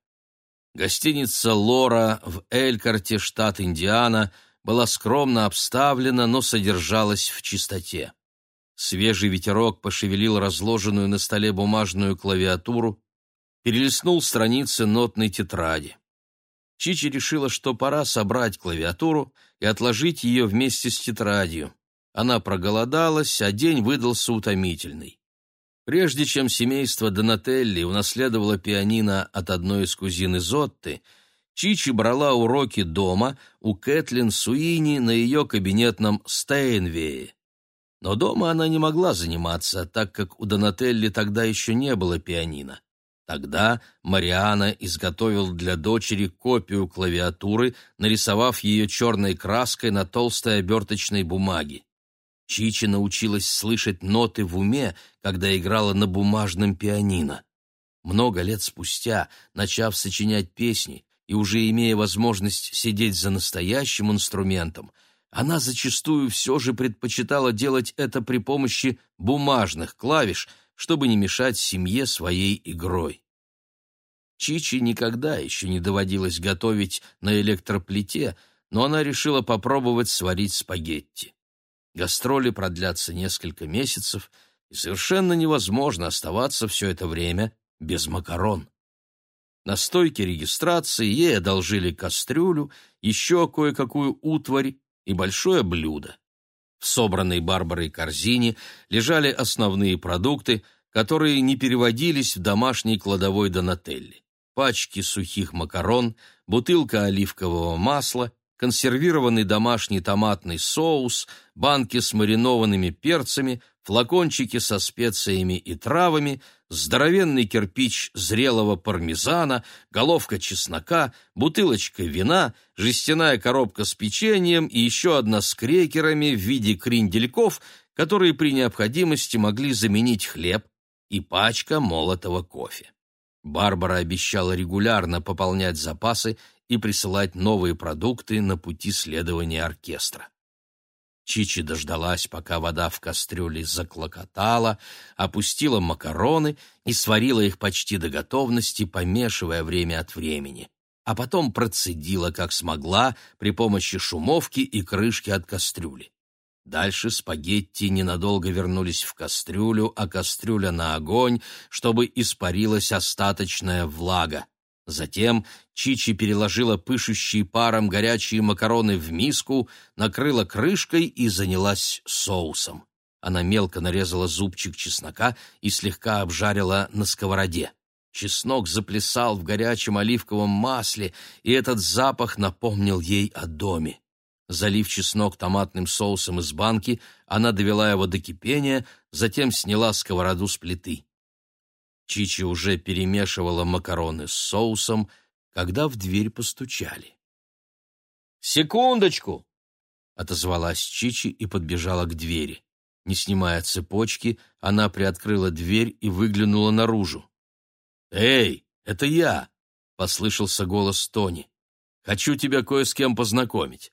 Гостиница «Лора» в Элькарте, штат Индиана, была скромно обставлена, но содержалась в чистоте. Свежий ветерок пошевелил разложенную на столе бумажную клавиатуру, перелистнул страницы нотной тетради. Чичи решила, что пора собрать клавиатуру и отложить ее вместе с тетрадью. Она проголодалась, а день выдался утомительный. Прежде чем семейство Донателли унаследовало пианино от одной из кузин Изотты, Чичи брала уроки дома у Кэтлин Суини на ее кабинетном Стейнвее. Но дома она не могла заниматься, так как у Донателли тогда еще не было пианино. Тогда Мариана изготовил для дочери копию клавиатуры, нарисовав ее черной краской на толстой оберточной бумаге. Чичи научилась слышать ноты в уме, когда играла на бумажном пианино. Много лет спустя, начав сочинять песни, и уже имея возможность сидеть за настоящим инструментом, она зачастую все же предпочитала делать это при помощи бумажных клавиш, чтобы не мешать семье своей игрой. Чичи никогда еще не доводилось готовить на электроплите, но она решила попробовать сварить спагетти. Гастроли продлятся несколько месяцев, и совершенно невозможно оставаться все это время без макарон. На стойке регистрации ей одолжили кастрюлю, еще кое-какую утварь и большое блюдо. В собранной Барбарой корзине лежали основные продукты, которые не переводились в домашней кладовой Донателли. Пачки сухих макарон, бутылка оливкового масла, консервированный домашний томатный соус, банки с маринованными перцами, флакончики со специями и травами, здоровенный кирпич зрелого пармезана, головка чеснока, бутылочка вина, жестяная коробка с печеньем и еще одна с крекерами в виде крендельков, которые при необходимости могли заменить хлеб, и пачка молотого кофе. Барбара обещала регулярно пополнять запасы и присылать новые продукты на пути следования оркестра. Чичи дождалась, пока вода в кастрюле заклокотала, опустила макароны и сварила их почти до готовности, помешивая время от времени, а потом процедила, как смогла, при помощи шумовки и крышки от кастрюли. Дальше спагетти ненадолго вернулись в кастрюлю, а кастрюля на огонь, чтобы испарилась остаточная влага. Затем Чичи переложила пышущие паром горячие макароны в миску, накрыла крышкой и занялась соусом. Она мелко нарезала зубчик чеснока и слегка обжарила на сковороде. Чеснок заплясал в горячем оливковом масле, и этот запах напомнил ей о доме. Залив чеснок томатным соусом из банки, она довела его до кипения, затем сняла сковороду с плиты. Чичи уже перемешивала макароны с соусом, когда в дверь постучали. «Секундочку!» — отозвалась Чичи и подбежала к двери. Не снимая цепочки, она приоткрыла дверь и выглянула наружу. «Эй, это я!» — послышался голос Тони. «Хочу тебя кое с кем познакомить».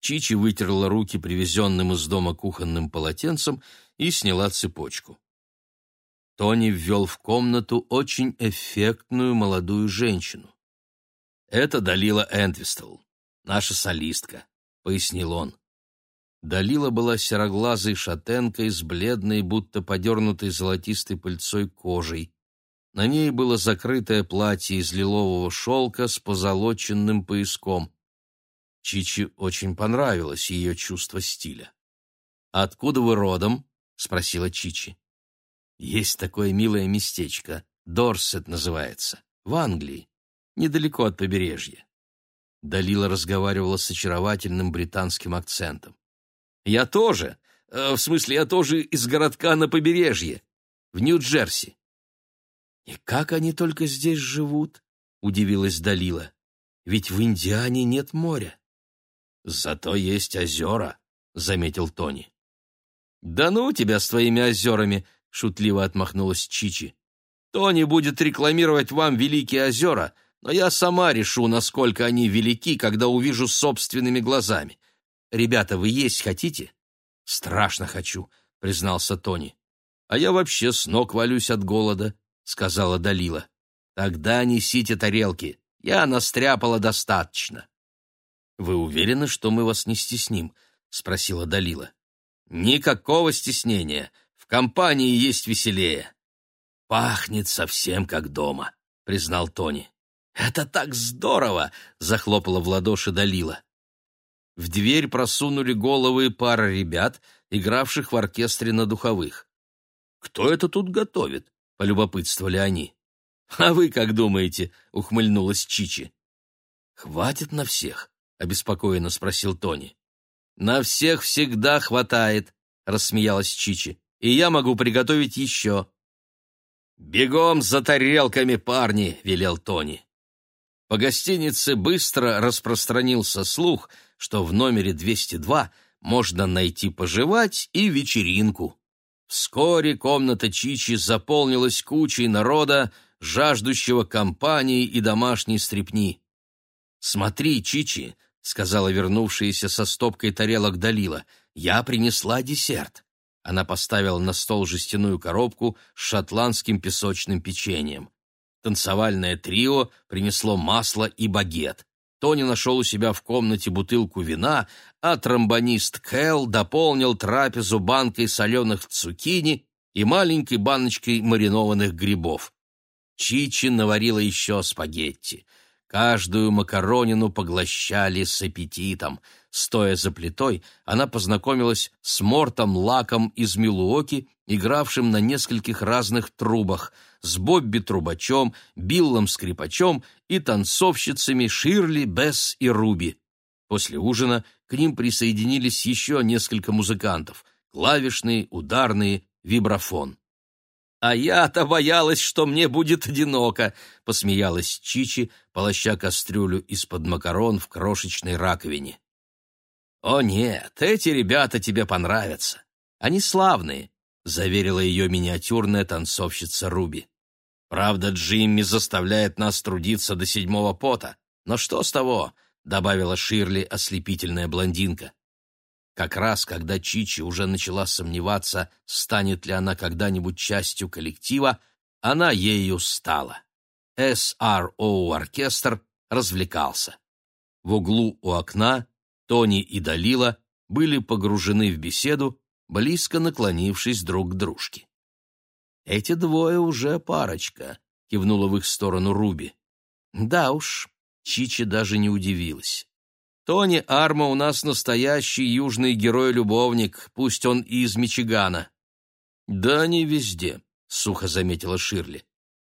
Чичи вытерла руки привезенным из дома кухонным полотенцем и сняла цепочку. Тони ввел в комнату очень эффектную молодую женщину. «Это Далила Энтвистл, наша солистка», — пояснил он. Далила была сероглазой шатенкой с бледной, будто подернутой золотистой пыльцой кожей. На ней было закрытое платье из лилового шелка с позолоченным пояском. Чичи очень понравилось ее чувство стиля. «Откуда вы родом?» — спросила Чичи. Есть такое милое местечко, Дорсет называется, в Англии, недалеко от побережья. Далила разговаривала с очаровательным британским акцентом. «Я тоже. Э, в смысле, я тоже из городка на побережье, в Нью-Джерси». «И как они только здесь живут?» — удивилась Далила. «Ведь в Индиане нет моря». «Зато есть озера», — заметил Тони. «Да ну тебя с твоими озерами!» Шутливо отмахнулась Чичи. Тони будет рекламировать вам Великие озера, но я сама решу, насколько они велики, когда увижу собственными глазами. Ребята, вы есть хотите? Страшно хочу, признался Тони. А я вообще с ног валюсь от голода, сказала Далила. Тогда несите тарелки. Я настряпала достаточно. Вы уверены, что мы вас не стесним? спросила Далила. Никакого стеснения. В компании есть веселее. Пахнет совсем как дома, признал Тони. Это так здорово, захлопала в ладоши Далила. В дверь просунули головы пара ребят, игравших в оркестре на духовых. Кто это тут готовит? полюбопытствовали они. А вы как думаете? ухмыльнулась Чичи. Хватит на всех, обеспокоенно спросил Тони. На всех всегда хватает, рассмеялась Чичи и я могу приготовить еще». «Бегом за тарелками, парни!» — велел Тони. По гостинице быстро распространился слух, что в номере 202 можно найти пожевать и вечеринку. Вскоре комната Чичи заполнилась кучей народа, жаждущего компании и домашней стрепни. «Смотри, Чичи», — сказала вернувшаяся со стопкой тарелок Далила, — «я принесла десерт». Она поставила на стол жестяную коробку с шотландским песочным печеньем. Танцевальное трио принесло масло и багет. Тони нашел у себя в комнате бутылку вина, а тромбонист Кэл дополнил трапезу банкой соленых цукини и маленькой баночкой маринованных грибов. Чичи наварила еще спагетти. Каждую макаронину поглощали с аппетитом. Стоя за плитой, она познакомилась с Мортом Лаком из Милуоки, игравшим на нескольких разных трубах, с Бобби Трубачом, Биллом Скрипачом и танцовщицами Ширли, Бесс и Руби. После ужина к ним присоединились еще несколько музыкантов — клавишные, ударные, вибрафон. «А я-то боялась, что мне будет одиноко», — посмеялась Чичи, полоща кастрюлю из-под макарон в крошечной раковине. «О нет, эти ребята тебе понравятся. Они славные, — заверила ее миниатюрная танцовщица Руби. «Правда, Джимми заставляет нас трудиться до седьмого пота. Но что с того?» — добавила Ширли, ослепительная блондинка. Как раз, когда Чичи уже начала сомневаться, станет ли она когда-нибудь частью коллектива, она ею стала. СРО-оркестр развлекался. В углу у окна Тони и Далила были погружены в беседу, близко наклонившись друг к дружке. «Эти двое уже парочка», — кивнула в их сторону Руби. «Да уж», — Чичи даже не удивилась. «Тони Арма у нас настоящий южный герой-любовник, пусть он и из Мичигана». «Да не везде», — сухо заметила Ширли.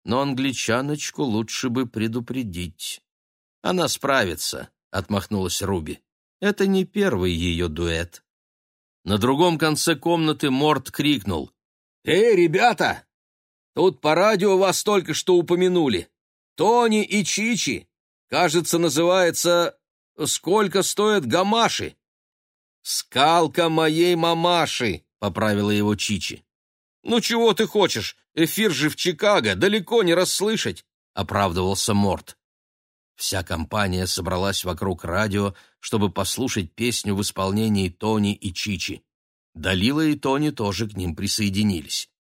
«Но англичаночку лучше бы предупредить». «Она справится», — отмахнулась Руби. «Это не первый ее дуэт». На другом конце комнаты Морт крикнул. «Эй, ребята! Тут по радио вас только что упомянули. Тони и Чичи. Кажется, называется «Сколько стоят гамаши?» «Скалка моей мамаши», — поправила его Чичи. «Ну чего ты хочешь? Эфир же в Чикаго, далеко не расслышать», — оправдывался Морт. Вся компания собралась вокруг радио, чтобы послушать песню в исполнении Тони и Чичи. Далила и Тони тоже к ним присоединились.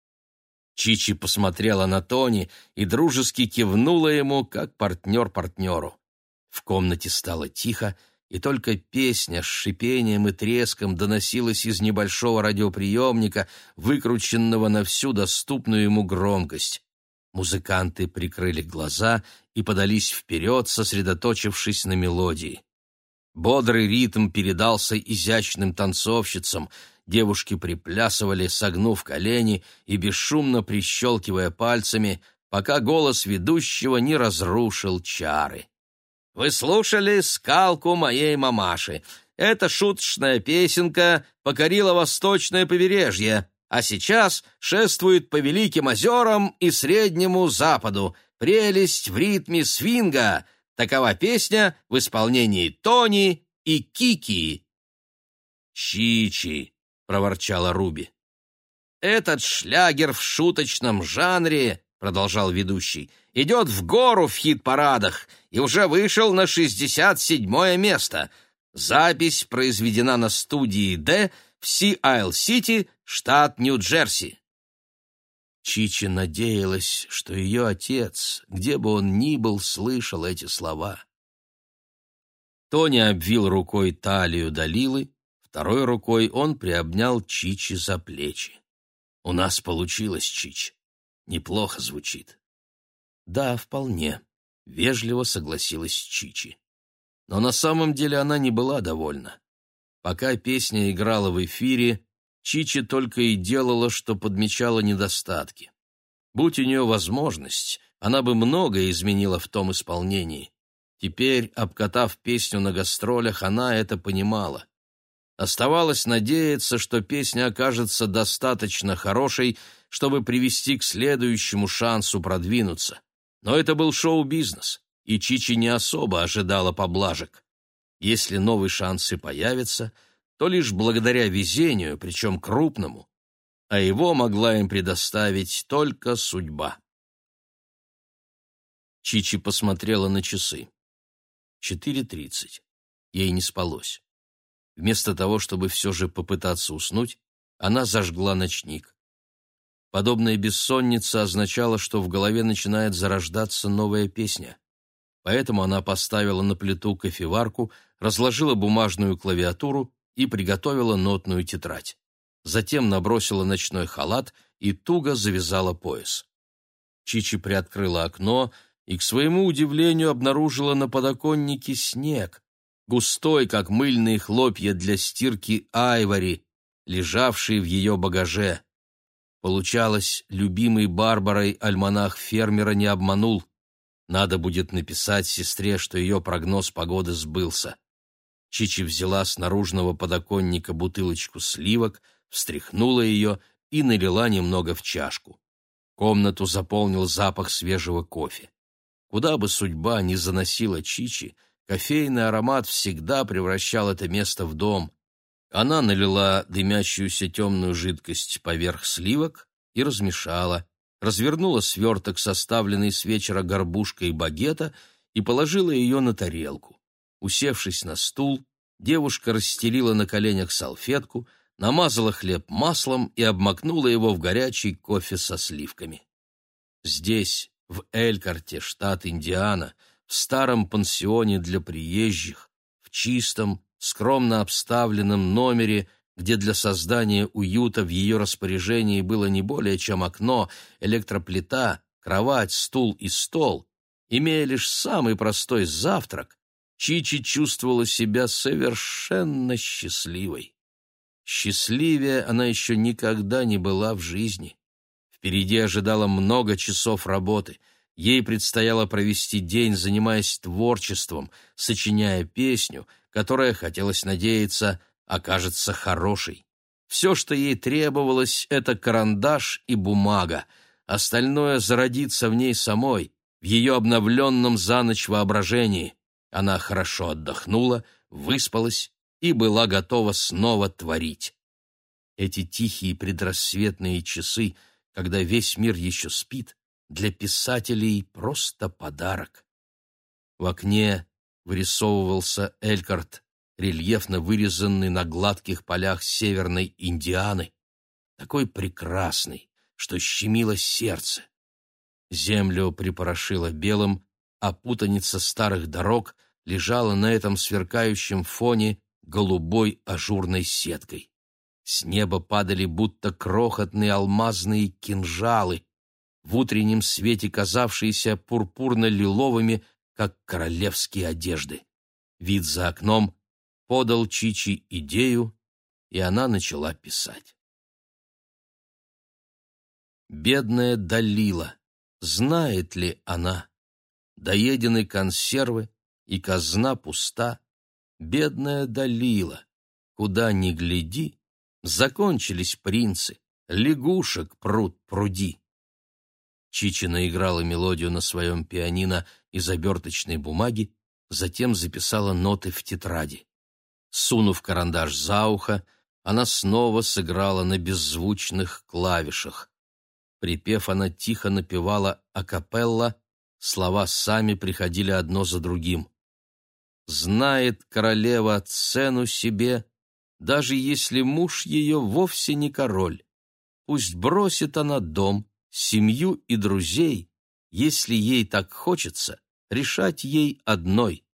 Чичи посмотрела на Тони и дружески кивнула ему, как партнер партнеру. В комнате стало тихо, и только песня с шипением и треском доносилась из небольшого радиоприемника, выкрученного на всю доступную ему громкость. Музыканты прикрыли глаза и подались вперед, сосредоточившись на мелодии. Бодрый ритм передался изящным танцовщицам, девушки приплясывали, согнув колени и бесшумно прищелкивая пальцами, пока голос ведущего не разрушил чары. «Вы слушали «Скалку моей мамаши». Эта шуточная песенка покорила восточное побережье, а сейчас шествует по Великим озерам и Среднему Западу. Прелесть в ритме свинга. Такова песня в исполнении Тони и Кики. «Чичи», — проворчала Руби. «Этот шлягер в шуточном жанре», — продолжал ведущий, — «идет в гору в хит-парадах и уже вышел на 67-е место. Запись произведена на студии «Д» в Си-Айл-Сити, штат Нью-Джерси. Чичи надеялась, что ее отец, где бы он ни был, слышал эти слова. Тони обвил рукой талию Далилы, второй рукой он приобнял Чичи за плечи. «У нас получилось, Чич. Неплохо звучит». «Да, вполне», — вежливо согласилась Чичи. Но на самом деле она не была довольна. Пока песня играла в эфире, Чичи только и делала, что подмечала недостатки. Будь у нее возможность, она бы многое изменила в том исполнении. Теперь, обкатав песню на гастролях, она это понимала. Оставалось надеяться, что песня окажется достаточно хорошей, чтобы привести к следующему шансу продвинуться. Но это был шоу-бизнес, и Чичи не особо ожидала поблажек. Если новый шанс и появится, то лишь благодаря везению, причем крупному, а его могла им предоставить только судьба. Чичи посмотрела на часы. Четыре тридцать. Ей не спалось. Вместо того, чтобы все же попытаться уснуть, она зажгла ночник. Подобная бессонница означала, что в голове начинает зарождаться новая песня. Поэтому она поставила на плиту кофеварку, разложила бумажную клавиатуру и приготовила нотную тетрадь. Затем набросила ночной халат и туго завязала пояс. Чичи приоткрыла окно и, к своему удивлению, обнаружила на подоконнике снег, густой, как мыльные хлопья для стирки айвори, лежавший в ее багаже. Получалось, любимый Барбарой альманах фермера не обманул. Надо будет написать сестре, что ее прогноз погоды сбылся. Чичи взяла с наружного подоконника бутылочку сливок, встряхнула ее и налила немного в чашку. Комнату заполнил запах свежего кофе. Куда бы судьба ни заносила Чичи, кофейный аромат всегда превращал это место в дом. Она налила дымящуюся темную жидкость поверх сливок и размешала, развернула сверток, составленный с вечера горбушкой багета, и положила ее на тарелку. Усевшись на стул, девушка расстелила на коленях салфетку, намазала хлеб маслом и обмакнула его в горячий кофе со сливками. Здесь, в Элькарте, штат Индиана, в старом пансионе для приезжих, в чистом, скромно обставленном номере, где для создания уюта в ее распоряжении было не более чем окно, электроплита, кровать, стул и стол, имея лишь самый простой завтрак, Чичи чувствовала себя совершенно счастливой. Счастливее она еще никогда не была в жизни. Впереди ожидало много часов работы. Ей предстояло провести день, занимаясь творчеством, сочиняя песню, которая, хотелось надеяться, окажется хорошей. Все, что ей требовалось, это карандаш и бумага. Остальное зародится в ней самой, в ее обновленном за ночь воображении. Она хорошо отдохнула, выспалась и была готова снова творить. Эти тихие предрассветные часы, когда весь мир еще спит, для писателей просто подарок. В окне вырисовывался Элькарт, рельефно вырезанный на гладких полях северной Индианы, такой прекрасный, что щемило сердце. Землю припорошило белым, а путаница старых дорог лежала на этом сверкающем фоне голубой ажурной сеткой. С неба падали будто крохотные алмазные кинжалы, в утреннем свете казавшиеся пурпурно-лиловыми, как королевские одежды. Вид за окном подал Чичи идею, и она начала писать. Бедная Далила, знает ли она? Доедены консервы, и казна пуста. Бедная Далила, куда ни гляди, закончились принцы, лягушек пруд пруди. Чичи наиграла мелодию на своем пианино из оберточной бумаги, затем записала ноты в тетради. Сунув карандаш за ухо, она снова сыграла на беззвучных клавишах. Припев, она тихо напевала акапелла, слова сами приходили одно за другим. «Знает королева цену себе, даже если муж ее вовсе не король. Пусть бросит она дом, семью и друзей, если ей так хочется, решать ей одной.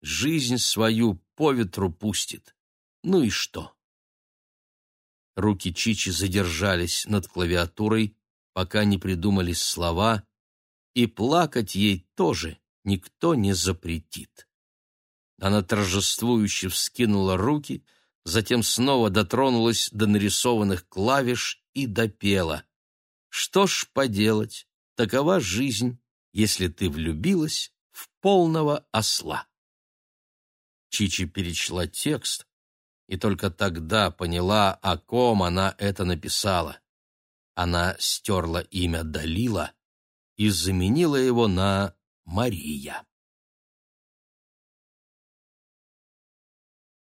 Жизнь свою по ветру пустит. Ну и что? Руки Чичи задержались над клавиатурой, пока не придумались слова, и плакать ей тоже никто не запретит. Она торжествующе вскинула руки, затем снова дотронулась до нарисованных клавиш и допела. Что ж поделать, такова жизнь, если ты влюбилась в полного осла. Чичи перечла текст и только тогда поняла, о ком она это написала. Она стерла имя Далила и заменила его на Мария.